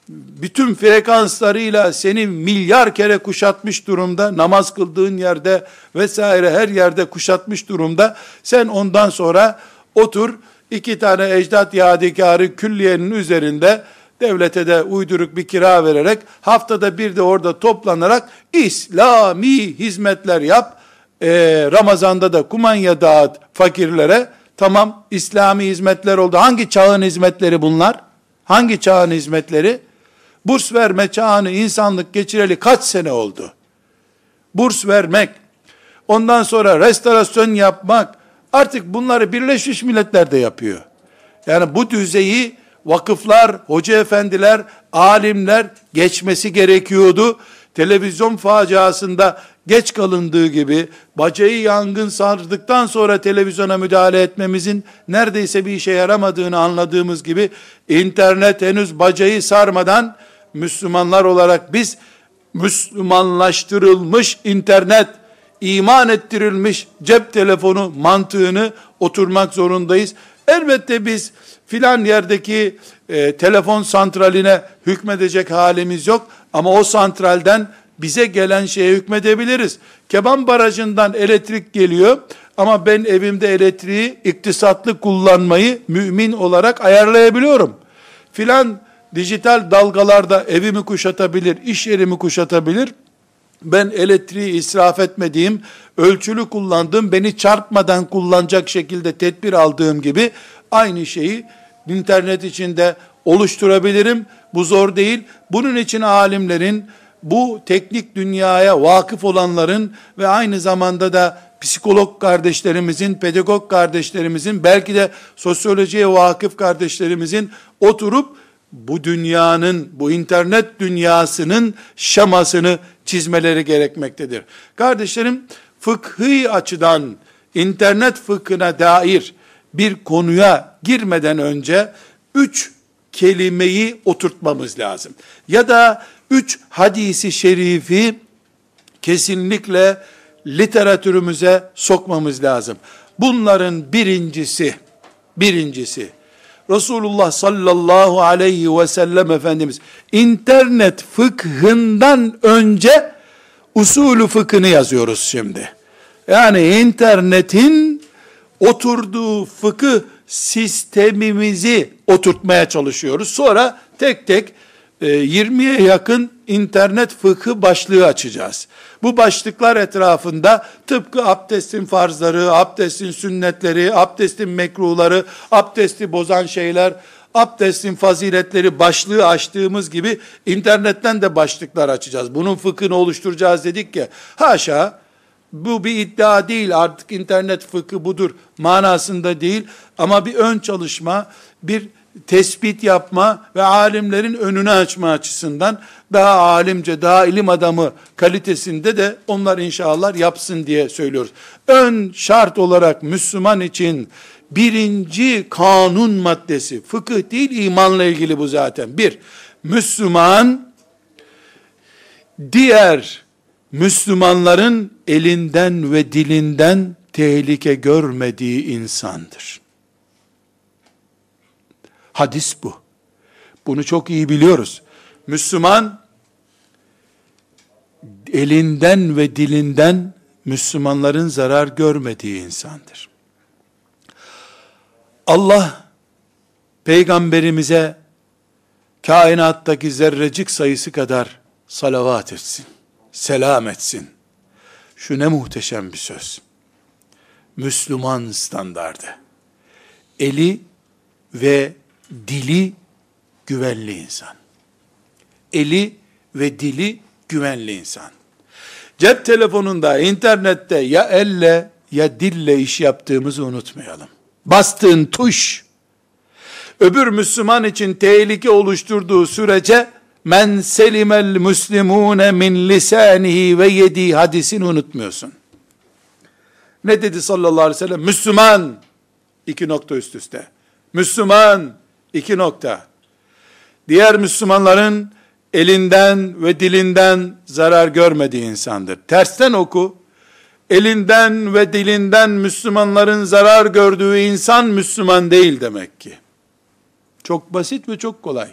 bütün frekanslarıyla seni milyar kere kuşatmış durumda. Namaz kıldığın yerde vesaire her yerde kuşatmış durumda. Sen ondan sonra otur iki tane ecdat yadigarı külliyenin üzerinde devlete de uyduruk bir kira vererek haftada bir de orada toplanarak İslami hizmetler yap e, Ramazan'da da kumanya dağıt fakirlere. Tamam İslami hizmetler oldu. Hangi çağın hizmetleri bunlar? Hangi çağın hizmetleri? Burs verme çağını insanlık geçireli kaç sene oldu? Burs vermek, ondan sonra restorasyon yapmak, artık bunları Birleşmiş Milletler de yapıyor. Yani bu düzeyi vakıflar, hoca efendiler, alimler geçmesi gerekiyordu. Televizyon faciasında geç kalındığı gibi bacayı yangın sardıktan sonra televizyona müdahale etmemizin neredeyse bir işe yaramadığını anladığımız gibi internet henüz bacayı sarmadan Müslümanlar olarak biz Müslümanlaştırılmış internet, iman ettirilmiş cep telefonu mantığını oturmak zorundayız. Elbette biz filan yerdeki e, telefon santraline hükmedecek halimiz yok ama o santralden bize gelen şeye hükmedebiliriz. Keban barajından elektrik geliyor ama ben evimde elektriği iktisatlı kullanmayı mümin olarak ayarlayabiliyorum. Filan dijital dalgalarda evimi kuşatabilir, iş yerimi kuşatabilir. Ben elektriği israf etmediğim, ölçülü kullandığım, beni çarpmadan kullanacak şekilde tedbir aldığım gibi aynı şeyi internet içinde oluşturabilirim. Bu zor değil. Bunun için alimlerin, bu teknik dünyaya vakıf olanların ve aynı zamanda da psikolog kardeşlerimizin, pedagog kardeşlerimizin, belki de sosyolojiye vakıf kardeşlerimizin oturup bu dünyanın, bu internet dünyasının şemasını çizmeleri gerekmektedir. Kardeşlerim, fıkhi açıdan internet fıkhına dair bir konuya girmeden önce üç kelimeyi oturtmamız lazım. Ya da üç hadisi şerifi kesinlikle literatürümüze sokmamız lazım. Bunların birincisi, birincisi, Resulullah sallallahu aleyhi ve sellem Efendimiz internet fıkhından önce usulü fıkhını yazıyoruz şimdi. Yani internetin oturduğu fıkıh sistemimizi oturtmaya çalışıyoruz. Sonra tek tek 20'ye e, yakın internet fıkhı başlığı açacağız. Bu başlıklar etrafında tıpkı abdestin farzları, abdestin sünnetleri, abdestin mekruhları, abdesti bozan şeyler, abdestin faziletleri başlığı açtığımız gibi internetten de başlıklar açacağız. Bunun fıkhını oluşturacağız dedik ki haşa bu bir iddia değil artık internet fıkhı budur manasında değil ama bir ön çalışma, bir tespit yapma ve alimlerin önünü açma açısından daha alimce, daha ilim adamı kalitesinde de onlar inşallah yapsın diye söylüyoruz. Ön şart olarak Müslüman için birinci kanun maddesi, fıkıh değil imanla ilgili bu zaten. Bir, Müslüman diğer Müslümanların elinden ve dilinden tehlike görmediği insandır. Hadis bu. Bunu çok iyi biliyoruz. Müslüman elinden ve dilinden Müslümanların zarar görmediği insandır. Allah peygamberimize kainattaki zerrecik sayısı kadar salavat etsin, selam etsin. Şu ne muhteşem bir söz. Müslüman standardı. Eli ve dili güvenli insan. Eli ve dili güvenli insan. Cep telefonunda, internette ya elle ya dille iş yaptığımızı unutmayalım. Bastığın tuş, öbür Müslüman için tehlike oluşturduğu sürece men selimel muslimune min lisanihi ve yedi hadisini unutmuyorsun. Ne dedi sallallahu aleyhi ve sellem? Müslüman, iki nokta üst üste. Müslüman, iki nokta. Diğer Müslümanların elinden ve dilinden zarar görmediği insandır. Tersten oku, elinden ve dilinden Müslümanların zarar gördüğü insan Müslüman değil demek ki. Çok basit ve çok kolay.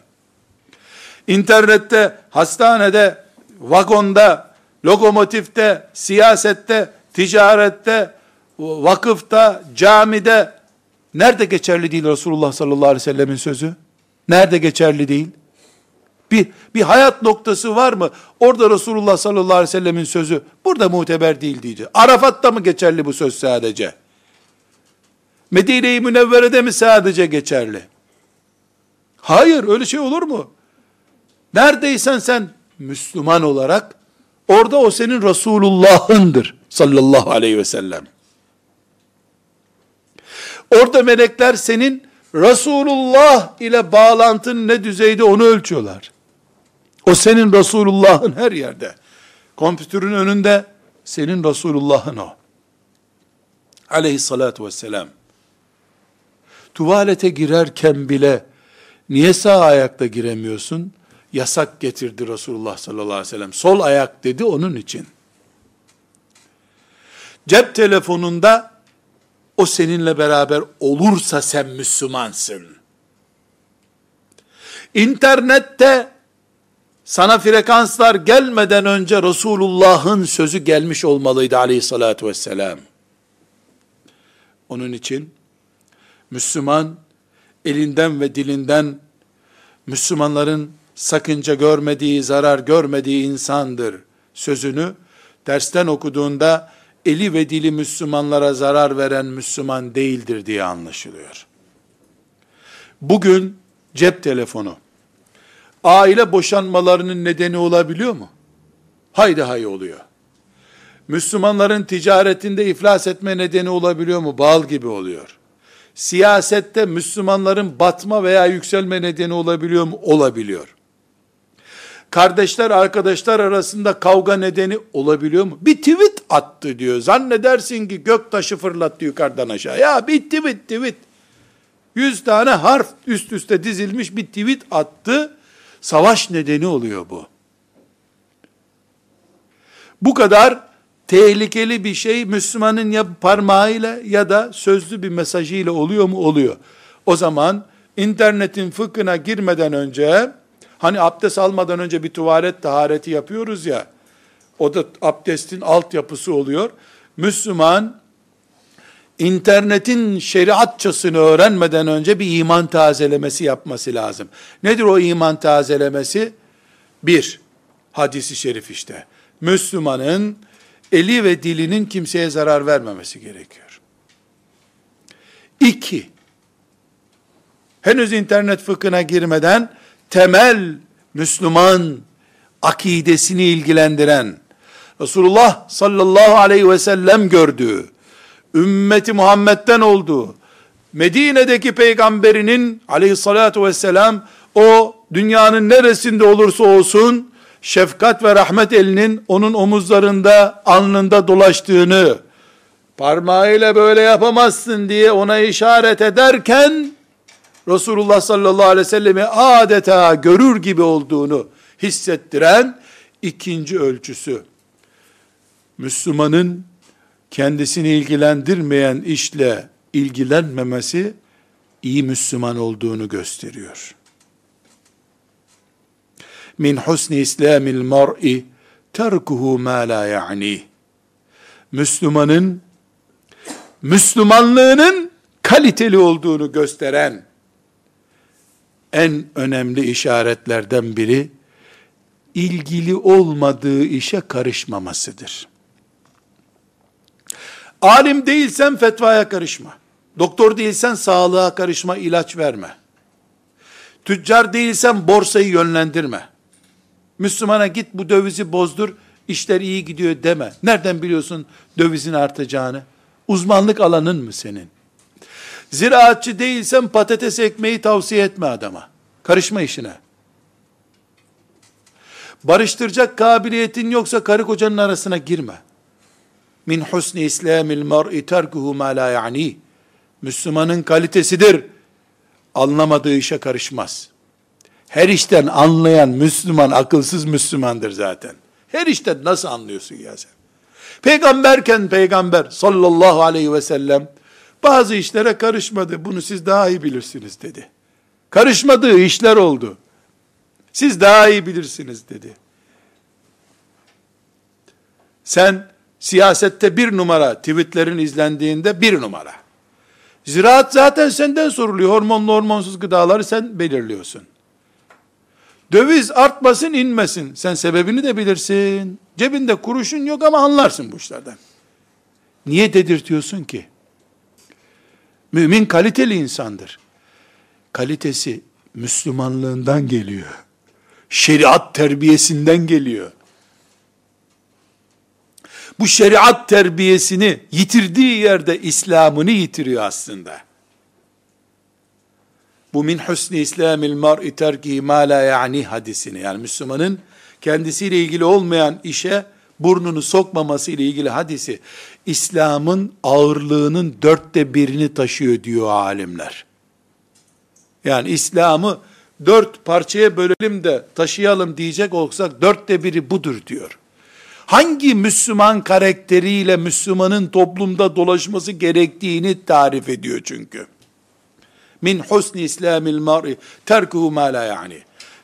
İnternette, hastanede, vagonda, lokomotifte, siyasette, ticarette, vakıfta, camide nerede geçerli değil Resulullah sallallahu aleyhi ve sellemin sözü? Nerede geçerli değil? Bir, bir hayat noktası var mı? Orada Resulullah sallallahu aleyhi ve sellemin sözü burada muteber değil diyeceğiz. Arafat'ta mı geçerli bu söz sadece? Medine-i Münevvere'de mi sadece geçerli? Hayır öyle şey olur mu? Neredeysen sen Müslüman olarak orada o senin Resulullah'ındır sallallahu aleyhi ve sellem. Orada melekler senin Resulullah ile bağlantın ne düzeyde onu ölçüyorlar. O senin Resulullah'ın her yerde. Kompütürün önünde senin Resulullah'ın o. Aleyhissalatu vesselam. Tuvalete girerken bile niye sağ ayakta giremiyorsun? Yasak getirdi Resulullah sallallahu aleyhi ve sellem. Sol ayak dedi onun için. Cep telefonunda o seninle beraber olursa sen Müslümansın. İnternette sana frekanslar gelmeden önce Resulullah'ın sözü gelmiş olmalıydı aleyhissalatü vesselam. Onun için Müslüman elinden ve dilinden Müslümanların sakınca görmediği, zarar görmediği insandır sözünü dersten okuduğunda eli ve dili Müslümanlara zarar veren Müslüman değildir diye anlaşılıyor. Bugün cep telefonu aile boşanmalarının nedeni olabiliyor mu? Haydi hay oluyor. Müslümanların ticaretinde iflas etme nedeni olabiliyor mu? Bal gibi oluyor. siyasette Müslümanların batma veya yükselme nedeni olabiliyor mu? Olabiliyor. Kardeşler, arkadaşlar arasında kavga nedeni olabiliyor mu? Bir tweet attı diyor. Zannedersin ki gök taşı fırlattı yukarıdan aşağı. Ya bir tweet, tweet. Yüz tane harf üst üste dizilmiş bir tweet attı. Savaş nedeni oluyor bu. Bu kadar tehlikeli bir şey Müslümanın ya parmağıyla ya da sözlü bir mesajıyla oluyor mu? Oluyor. O zaman internetin fıkhına girmeden önce hani abdest almadan önce bir tuvalet tahareti yapıyoruz ya o da abdestin altyapısı oluyor. Müslüman internetin şeriatçasını öğrenmeden önce bir iman tazelemesi yapması lazım. Nedir o iman tazelemesi? Bir, hadisi şerif işte. Müslümanın eli ve dilinin kimseye zarar vermemesi gerekiyor. İki, henüz internet fıkhına girmeden temel Müslüman akidesini ilgilendiren, Resulullah sallallahu aleyhi ve sellem gördüğü, ümmeti Muhammed'den olduğu, Medine'deki peygamberinin aleyhissalatu vesselam o dünyanın neresinde olursa olsun şefkat ve rahmet elinin onun omuzlarında, alnında dolaştığını, parmağıyla böyle yapamazsın diye ona işaret ederken, Resulullah sallallahu aleyhi ve sellemi adeta görür gibi olduğunu hissettiren ikinci ölçüsü. Müslümanın kendisini ilgilendirmeyen işle ilgilenmemesi iyi Müslüman olduğunu gösteriyor min husni islamil mar'i terkuhu ma la ya'ni. Müslümanın Müslümanlığının kaliteli olduğunu gösteren en önemli işaretlerden biri ilgili olmadığı işe karışmamasıdır. Alim değilsen fetvaya karışma. Doktor değilsen sağlığa karışma, ilaç verme. Tüccar değilsen borsayı yönlendirme. Müslümana git bu dövizi bozdur, işler iyi gidiyor deme. Nereden biliyorsun dövizin artacağını? Uzmanlık alanın mı senin? Ziraatçı değilsen patates ekmeği tavsiye etme adama. Karışma işine. Barıştıracak kabiliyetin yoksa karı kocanın arasına girme. Min husni islamil mar'i terkuhu ma la ya'ni. Müslümanın kalitesidir. Anlamadığı işe karışmaz. Her işten anlayan Müslüman akılsız Müslümandır zaten. Her işten nasıl anlıyorsun ya sen? Peygamberken peygamber sallallahu aleyhi ve sellem bazı işlere karışmadı. Bunu siz daha iyi bilirsiniz dedi. Karışmadığı işler oldu. Siz daha iyi bilirsiniz dedi. Sen siyasette bir numara, tweetlerin izlendiğinde bir numara. Ziraat zaten senden soruluyor. Hormonlu hormonsuz gıdaları sen belirliyorsun. Döviz artmasın inmesin. Sen sebebini de bilirsin. Cebinde kuruşun yok ama anlarsın bu işlerden. Niye dedirtiyorsun ki? Mümin kaliteli insandır. Kalitesi Müslümanlığından geliyor. Şeriat terbiyesinden geliyor. Bu şeriat terbiyesini yitirdiği yerde İslam'ını yitiriyor aslında. Bu min husni islamil mar'i terki ma la ya'ni hadisini yani Müslümanın kendisiyle ilgili olmayan işe burnunu sokmaması ile ilgili hadisi İslam'ın ağırlığının dörtte birini taşıyor diyor alimler. Yani İslam'ı dört parçaya bölelim de taşıyalım diyecek olsak dörtte biri budur diyor. Hangi Müslüman karakteriyle Müslümanın toplumda dolaşması gerektiğini tarif ediyor çünkü min husni islamil mar'i terkuhu ma la yani.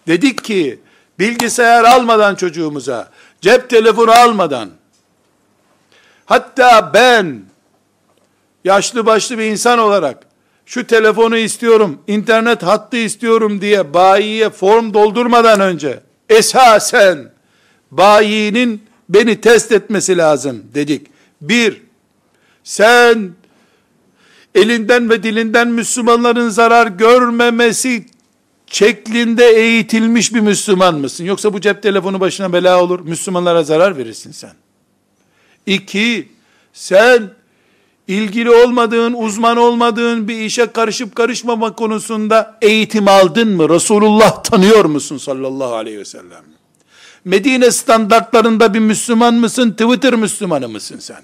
Dedik ki bilgisayar almadan çocuğumuza, cep telefonu almadan, hatta ben yaşlı başlı bir insan olarak şu telefonu istiyorum, internet hattı istiyorum diye bayiye form doldurmadan önce esasen bayinin beni test etmesi lazım dedik. Bir, sen elinden ve dilinden Müslümanların zarar görmemesi şeklinde eğitilmiş bir Müslüman mısın? Yoksa bu cep telefonu başına bela olur, Müslümanlara zarar verirsin sen. İki, sen ilgili olmadığın, uzman olmadığın bir işe karışıp karışmama konusunda eğitim aldın mı? Resulullah tanıyor musun sallallahu aleyhi ve sellem? Medine standartlarında bir Müslüman mısın? Twitter Müslümanı mısın sen?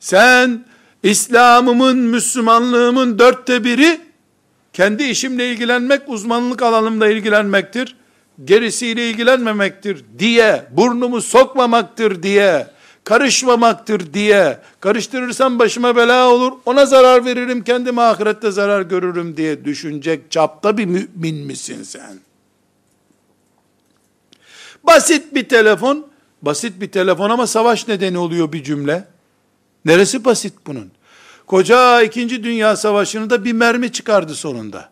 Sen İslam'ımın, Müslümanlığımın dörtte biri kendi işimle ilgilenmek, uzmanlık alanımla ilgilenmektir. Gerisiyle ilgilenmemektir diye, burnumu sokmamaktır diye, karışmamaktır diye, karıştırırsam başıma bela olur, ona zarar veririm, kendime ahirette zarar görürüm diye düşünecek çapta bir mümin misin sen? Basit bir telefon, basit bir telefon ama savaş nedeni oluyor bir cümle. Neresi basit bunun? Koca 2. Dünya Savaşı'nı da bir mermi çıkardı sonunda.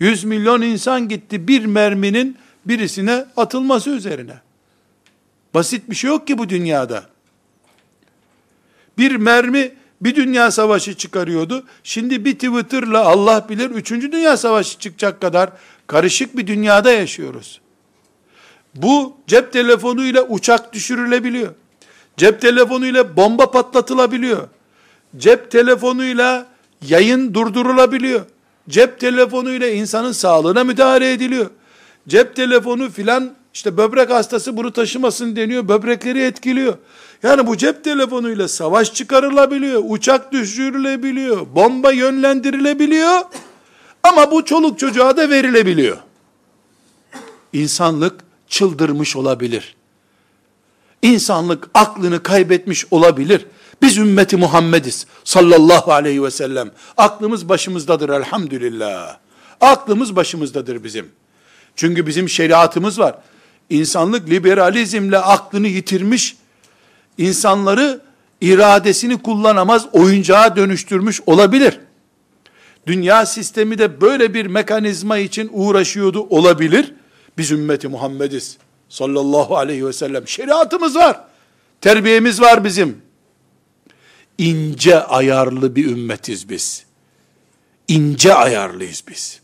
100 milyon insan gitti bir merminin birisine atılması üzerine. Basit bir şey yok ki bu dünyada. Bir mermi bir dünya savaşı çıkarıyordu. Şimdi bir Twitter'la Allah bilir 3. Dünya Savaşı çıkacak kadar karışık bir dünyada yaşıyoruz. Bu cep telefonuyla uçak düşürülebiliyor. Cep telefonuyla bomba patlatılabiliyor. Cep telefonuyla yayın durdurulabiliyor. Cep telefonuyla insanın sağlığına müdahale ediliyor. Cep telefonu filan işte böbrek hastası bunu taşımasın deniyor. Böbrekleri etkiliyor. Yani bu cep telefonuyla savaş çıkarılabiliyor. Uçak düşürülebiliyor. Bomba yönlendirilebiliyor. Ama bu çoluk çocuğa da verilebiliyor. İnsanlık çıldırmış olabilir. İnsanlık aklını kaybetmiş olabilir. Biz ümmeti Muhammediz sallallahu aleyhi ve sellem. Aklımız başımızdadır elhamdülillah. Aklımız başımızdadır bizim. Çünkü bizim şeriatımız var. İnsanlık liberalizmle aklını yitirmiş, insanları iradesini kullanamaz oyuncağa dönüştürmüş olabilir. Dünya sistemi de böyle bir mekanizma için uğraşıyordu olabilir. Biz ümmeti Muhammediz sallallahu aleyhi ve sellem. Şeriatımız var. Terbiyemiz var bizim. İnce ayarlı bir ümmetiz biz. İnce ayarlıyız biz.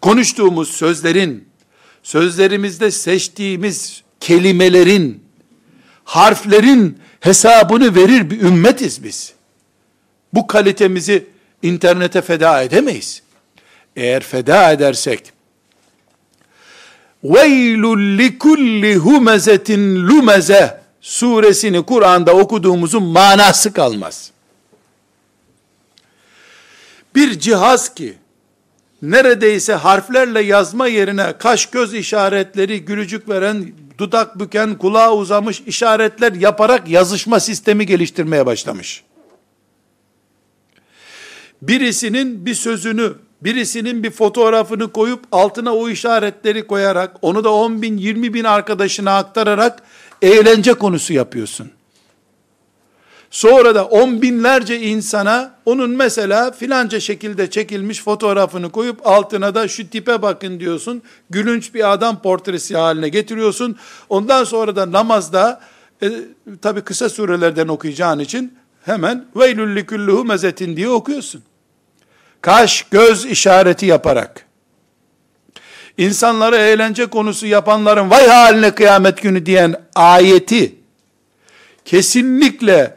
Konuştuğumuz sözlerin, sözlerimizde seçtiğimiz kelimelerin, harflerin hesabını verir bir ümmetiz biz. Bu kalitemizi internete feda edemeyiz. Eğer feda edersek, veylul likulli humezetin lumeze suresini Kur'an'da okuduğumuzun manası kalmaz. Bir cihaz ki neredeyse harflerle yazma yerine kaş göz işaretleri, gülücük veren, dudak büken, kulağa uzamış işaretler yaparak yazışma sistemi geliştirmeye başlamış. Birisinin bir sözünü, birisinin bir fotoğrafını koyup altına o işaretleri koyarak, onu da 10 bin, 20 bin arkadaşına aktararak eğlence konusu yapıyorsun. Sonra da on binlerce insana onun mesela filanca şekilde çekilmiş fotoğrafını koyup altına da şu tipe bakın diyorsun. Gülünç bir adam portresi haline getiriyorsun. Ondan sonra da namazda e, tabi kısa surelerden okuyacağın için hemen veylül likulluhu mezetin diye okuyorsun. Kaş göz işareti yaparak insanları eğlence konusu yapanların vay haline kıyamet günü diyen ayeti kesinlikle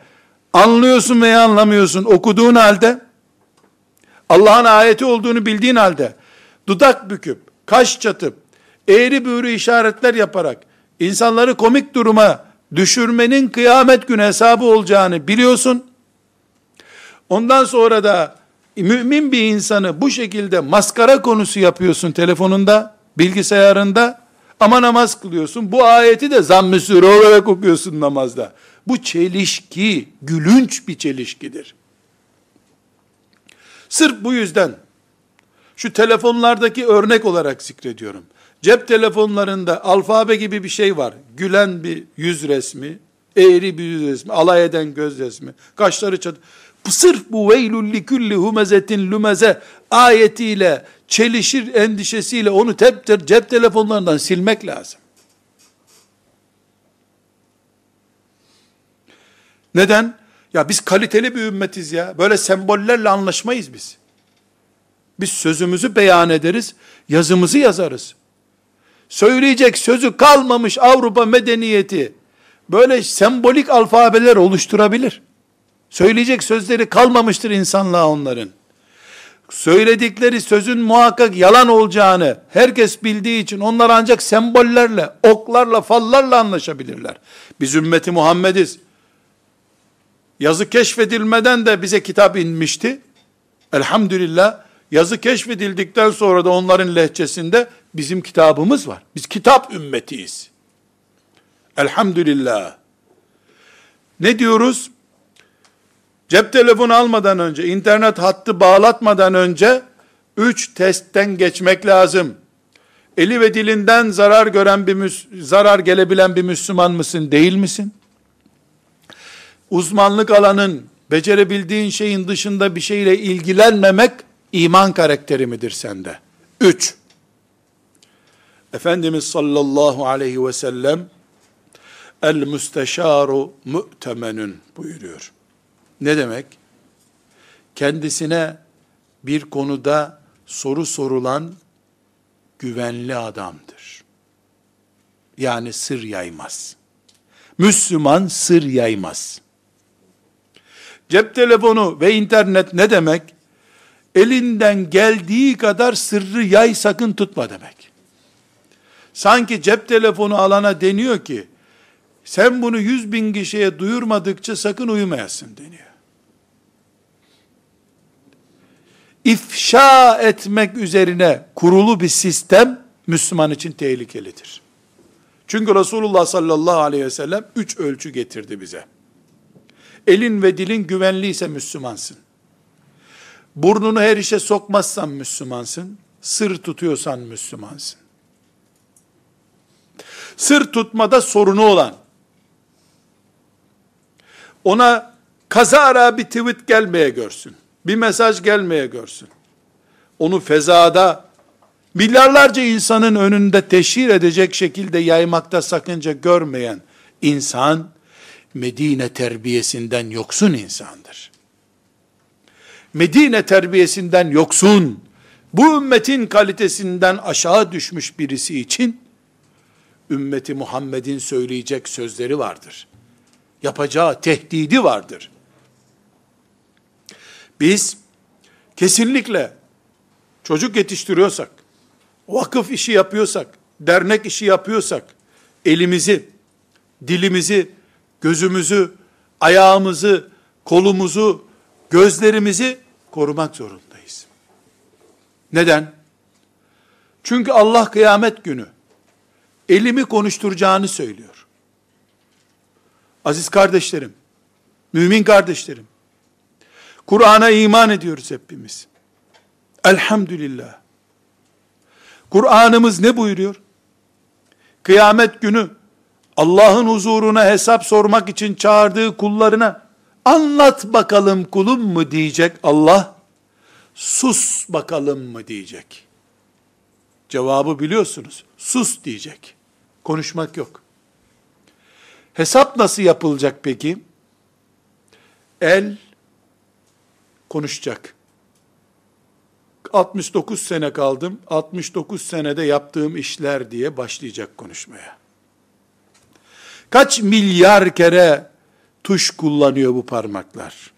anlıyorsun veya anlamıyorsun okuduğun halde Allah'ın ayeti olduğunu bildiğin halde dudak büküp kaş çatıp eğri büğrü işaretler yaparak insanları komik duruma düşürmenin kıyamet günü hesabı olacağını biliyorsun. Ondan sonra da mümin bir insanı bu şekilde maskara konusu yapıyorsun telefonunda, bilgisayarında ama namaz kılıyorsun. Bu ayeti de zamm-ı olarak okuyorsun namazda. Bu çelişki, gülünç bir çelişkidir. Sırf bu yüzden şu telefonlardaki örnek olarak zikrediyorum. Cep telefonlarında alfabe gibi bir şey var. Gülen bir yüz resmi, eğri bir resmi, alay eden göz resmi, kaşları çat. Sırf bu veylül likulli humezetin lumeze ayetiyle çelişir endişesiyle onu teptir cep telefonlarından silmek lazım. Neden? Ya biz kaliteli bir ümmetiz ya. Böyle sembollerle anlaşmayız biz. Biz sözümüzü beyan ederiz, yazımızı yazarız. Söyleyecek sözü kalmamış Avrupa medeniyeti böyle sembolik alfabeler oluşturabilir. Söyleyecek sözleri kalmamıştır insanlığa onların. Söyledikleri sözün muhakkak yalan olacağını herkes bildiği için onlar ancak sembollerle, oklarla, fallarla anlaşabilirler. Biz ümmeti Muhammediz. Yazı keşfedilmeden de bize kitap inmişti. Elhamdülillah yazı keşfedildikten sonra da onların lehçesinde bizim kitabımız var. Biz kitap ümmetiyiz. Elhamdülillah. Ne diyoruz? Cep telefonu almadan önce, internet hattı bağlatmadan önce, üç testten geçmek lazım. Eli ve dilinden zarar gören bir, zarar gelebilen bir Müslüman mısın, değil misin? Uzmanlık alanın, becerebildiğin şeyin dışında bir şeyle ilgilenmemek, iman karakteri midir sende? Üç. Efendimiz sallallahu aleyhi ve sellem, el müsteşaru mu'temenün buyuruyor. Ne demek? Kendisine bir konuda soru sorulan güvenli adamdır. Yani sır yaymaz. Müslüman sır yaymaz. Cep telefonu ve internet ne demek? Elinden geldiği kadar sırrı yay sakın tutma demek. Sanki cep telefonu alana deniyor ki, sen bunu yüz bin kişiye duyurmadıkça sakın uyumayasın deniyor. ifşa etmek üzerine kurulu bir sistem Müslüman için tehlikelidir. Çünkü Resulullah sallallahu aleyhi ve sellem üç ölçü getirdi bize. Elin ve dilin güvenliyse Müslümansın. Burnunu her işe sokmazsan Müslümansın. Sır tutuyorsan Müslümansın. Sır tutmada sorunu olan, ona kazara bir tweet gelmeye görsün bir mesaj gelmeye görsün. Onu fezada milyarlarca insanın önünde teşhir edecek şekilde yaymakta sakınca görmeyen insan Medine terbiyesinden yoksun insandır. Medine terbiyesinden yoksun, bu ümmetin kalitesinden aşağı düşmüş birisi için ümmeti Muhammed'in söyleyecek sözleri vardır. Yapacağı tehdidi vardır. Biz kesinlikle çocuk yetiştiriyorsak, vakıf işi yapıyorsak, dernek işi yapıyorsak, elimizi, dilimizi, gözümüzü, ayağımızı, kolumuzu, gözlerimizi korumak zorundayız. Neden? Çünkü Allah kıyamet günü elimi konuşturacağını söylüyor. Aziz kardeşlerim, mümin kardeşlerim, Kur'an'a iman ediyoruz hepimiz. Elhamdülillah. Kur'an'ımız ne buyuruyor? Kıyamet günü Allah'ın huzuruna hesap sormak için çağırdığı kullarına anlat bakalım kulum mu diyecek Allah, sus bakalım mı diyecek. Cevabı biliyorsunuz. Sus diyecek. Konuşmak yok. Hesap nasıl yapılacak peki? El konuşacak. 69 sene kaldım, 69 senede yaptığım işler diye başlayacak konuşmaya. Kaç milyar kere tuş kullanıyor bu parmaklar.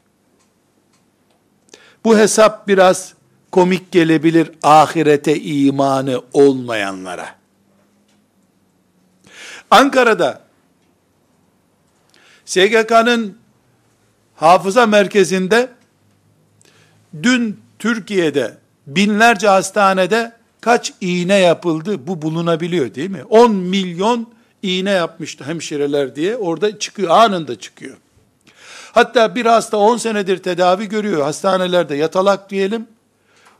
Bu hesap biraz komik gelebilir ahirete imanı olmayanlara. Ankara'da SGK'nın hafıza merkezinde Dün Türkiye'de binlerce hastanede kaç iğne yapıldı bu bulunabiliyor değil mi? 10 milyon iğne yapmıştı hemşireler diye orada çıkıyor anında çıkıyor. Hatta bir hasta 10 senedir tedavi görüyor hastanelerde yatalak diyelim.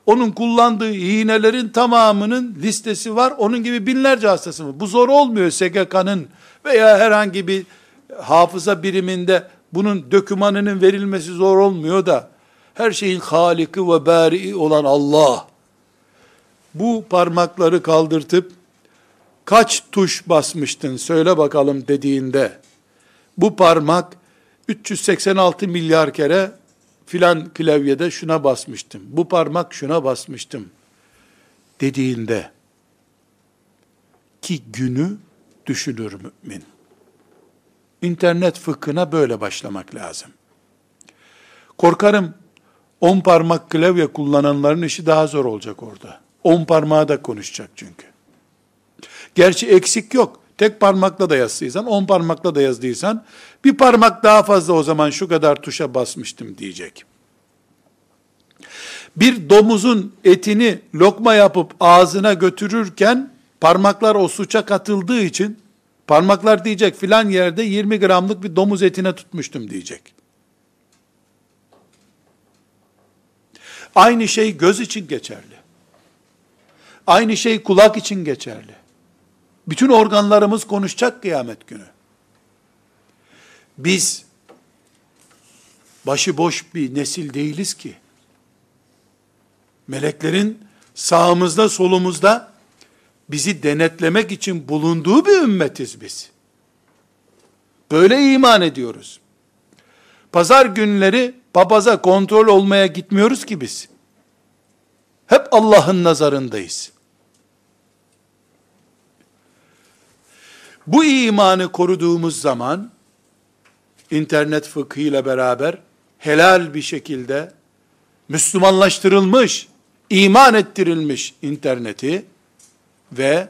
Onun kullandığı iğnelerin tamamının listesi var. Onun gibi binlerce hastası mı? Bu zor olmuyor SGK'nın veya herhangi bir hafıza biriminde bunun dökümanının verilmesi zor olmuyor da her şeyin haliki ve bari olan Allah, bu parmakları kaldırtıp, kaç tuş basmıştın söyle bakalım dediğinde, bu parmak 386 milyar kere filan klavyede şuna basmıştım. Bu parmak şuna basmıştım dediğinde ki günü düşünür mümin. İnternet fıkhına böyle başlamak lazım. Korkarım on parmak klavye kullananların işi daha zor olacak orada. On parmağı da konuşacak çünkü. Gerçi eksik yok. Tek parmakla da yazdıysan, on parmakla da yazdıysan, bir parmak daha fazla o zaman şu kadar tuşa basmıştım diyecek. Bir domuzun etini lokma yapıp ağzına götürürken, parmaklar o suça katıldığı için, parmaklar diyecek filan yerde 20 gramlık bir domuz etine tutmuştum diyecek. Aynı şey göz için geçerli. Aynı şey kulak için geçerli. Bütün organlarımız konuşacak kıyamet günü. Biz başıboş bir nesil değiliz ki. Meleklerin sağımızda solumuzda bizi denetlemek için bulunduğu bir ümmetiz biz. Böyle iman ediyoruz. Pazar günleri papaza kontrol olmaya gitmiyoruz ki biz. Hep Allah'ın nazarındayız. Bu imanı koruduğumuz zaman, internet fıkhıyla beraber, helal bir şekilde, Müslümanlaştırılmış, iman ettirilmiş interneti ve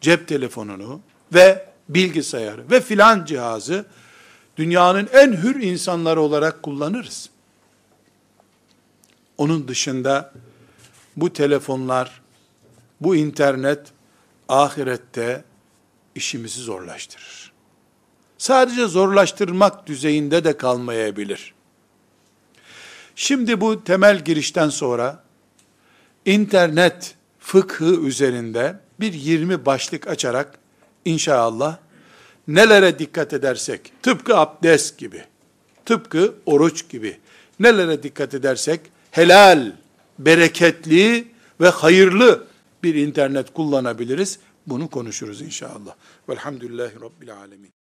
cep telefonunu ve bilgisayarı ve filan cihazı dünyanın en hür insanları olarak kullanırız. Onun dışında bu telefonlar, bu internet ahirette işimizi zorlaştırır. Sadece zorlaştırmak düzeyinde de kalmayabilir. Şimdi bu temel girişten sonra internet fıkhı üzerinde bir 20 başlık açarak inşallah nelere dikkat edersek, tıpkı abdest gibi, tıpkı oruç gibi, nelere dikkat edersek, helal, bereketli ve hayırlı bir internet kullanabiliriz. Bunu konuşuruz inşallah. Velhamdülillahi Rabbil Alemin.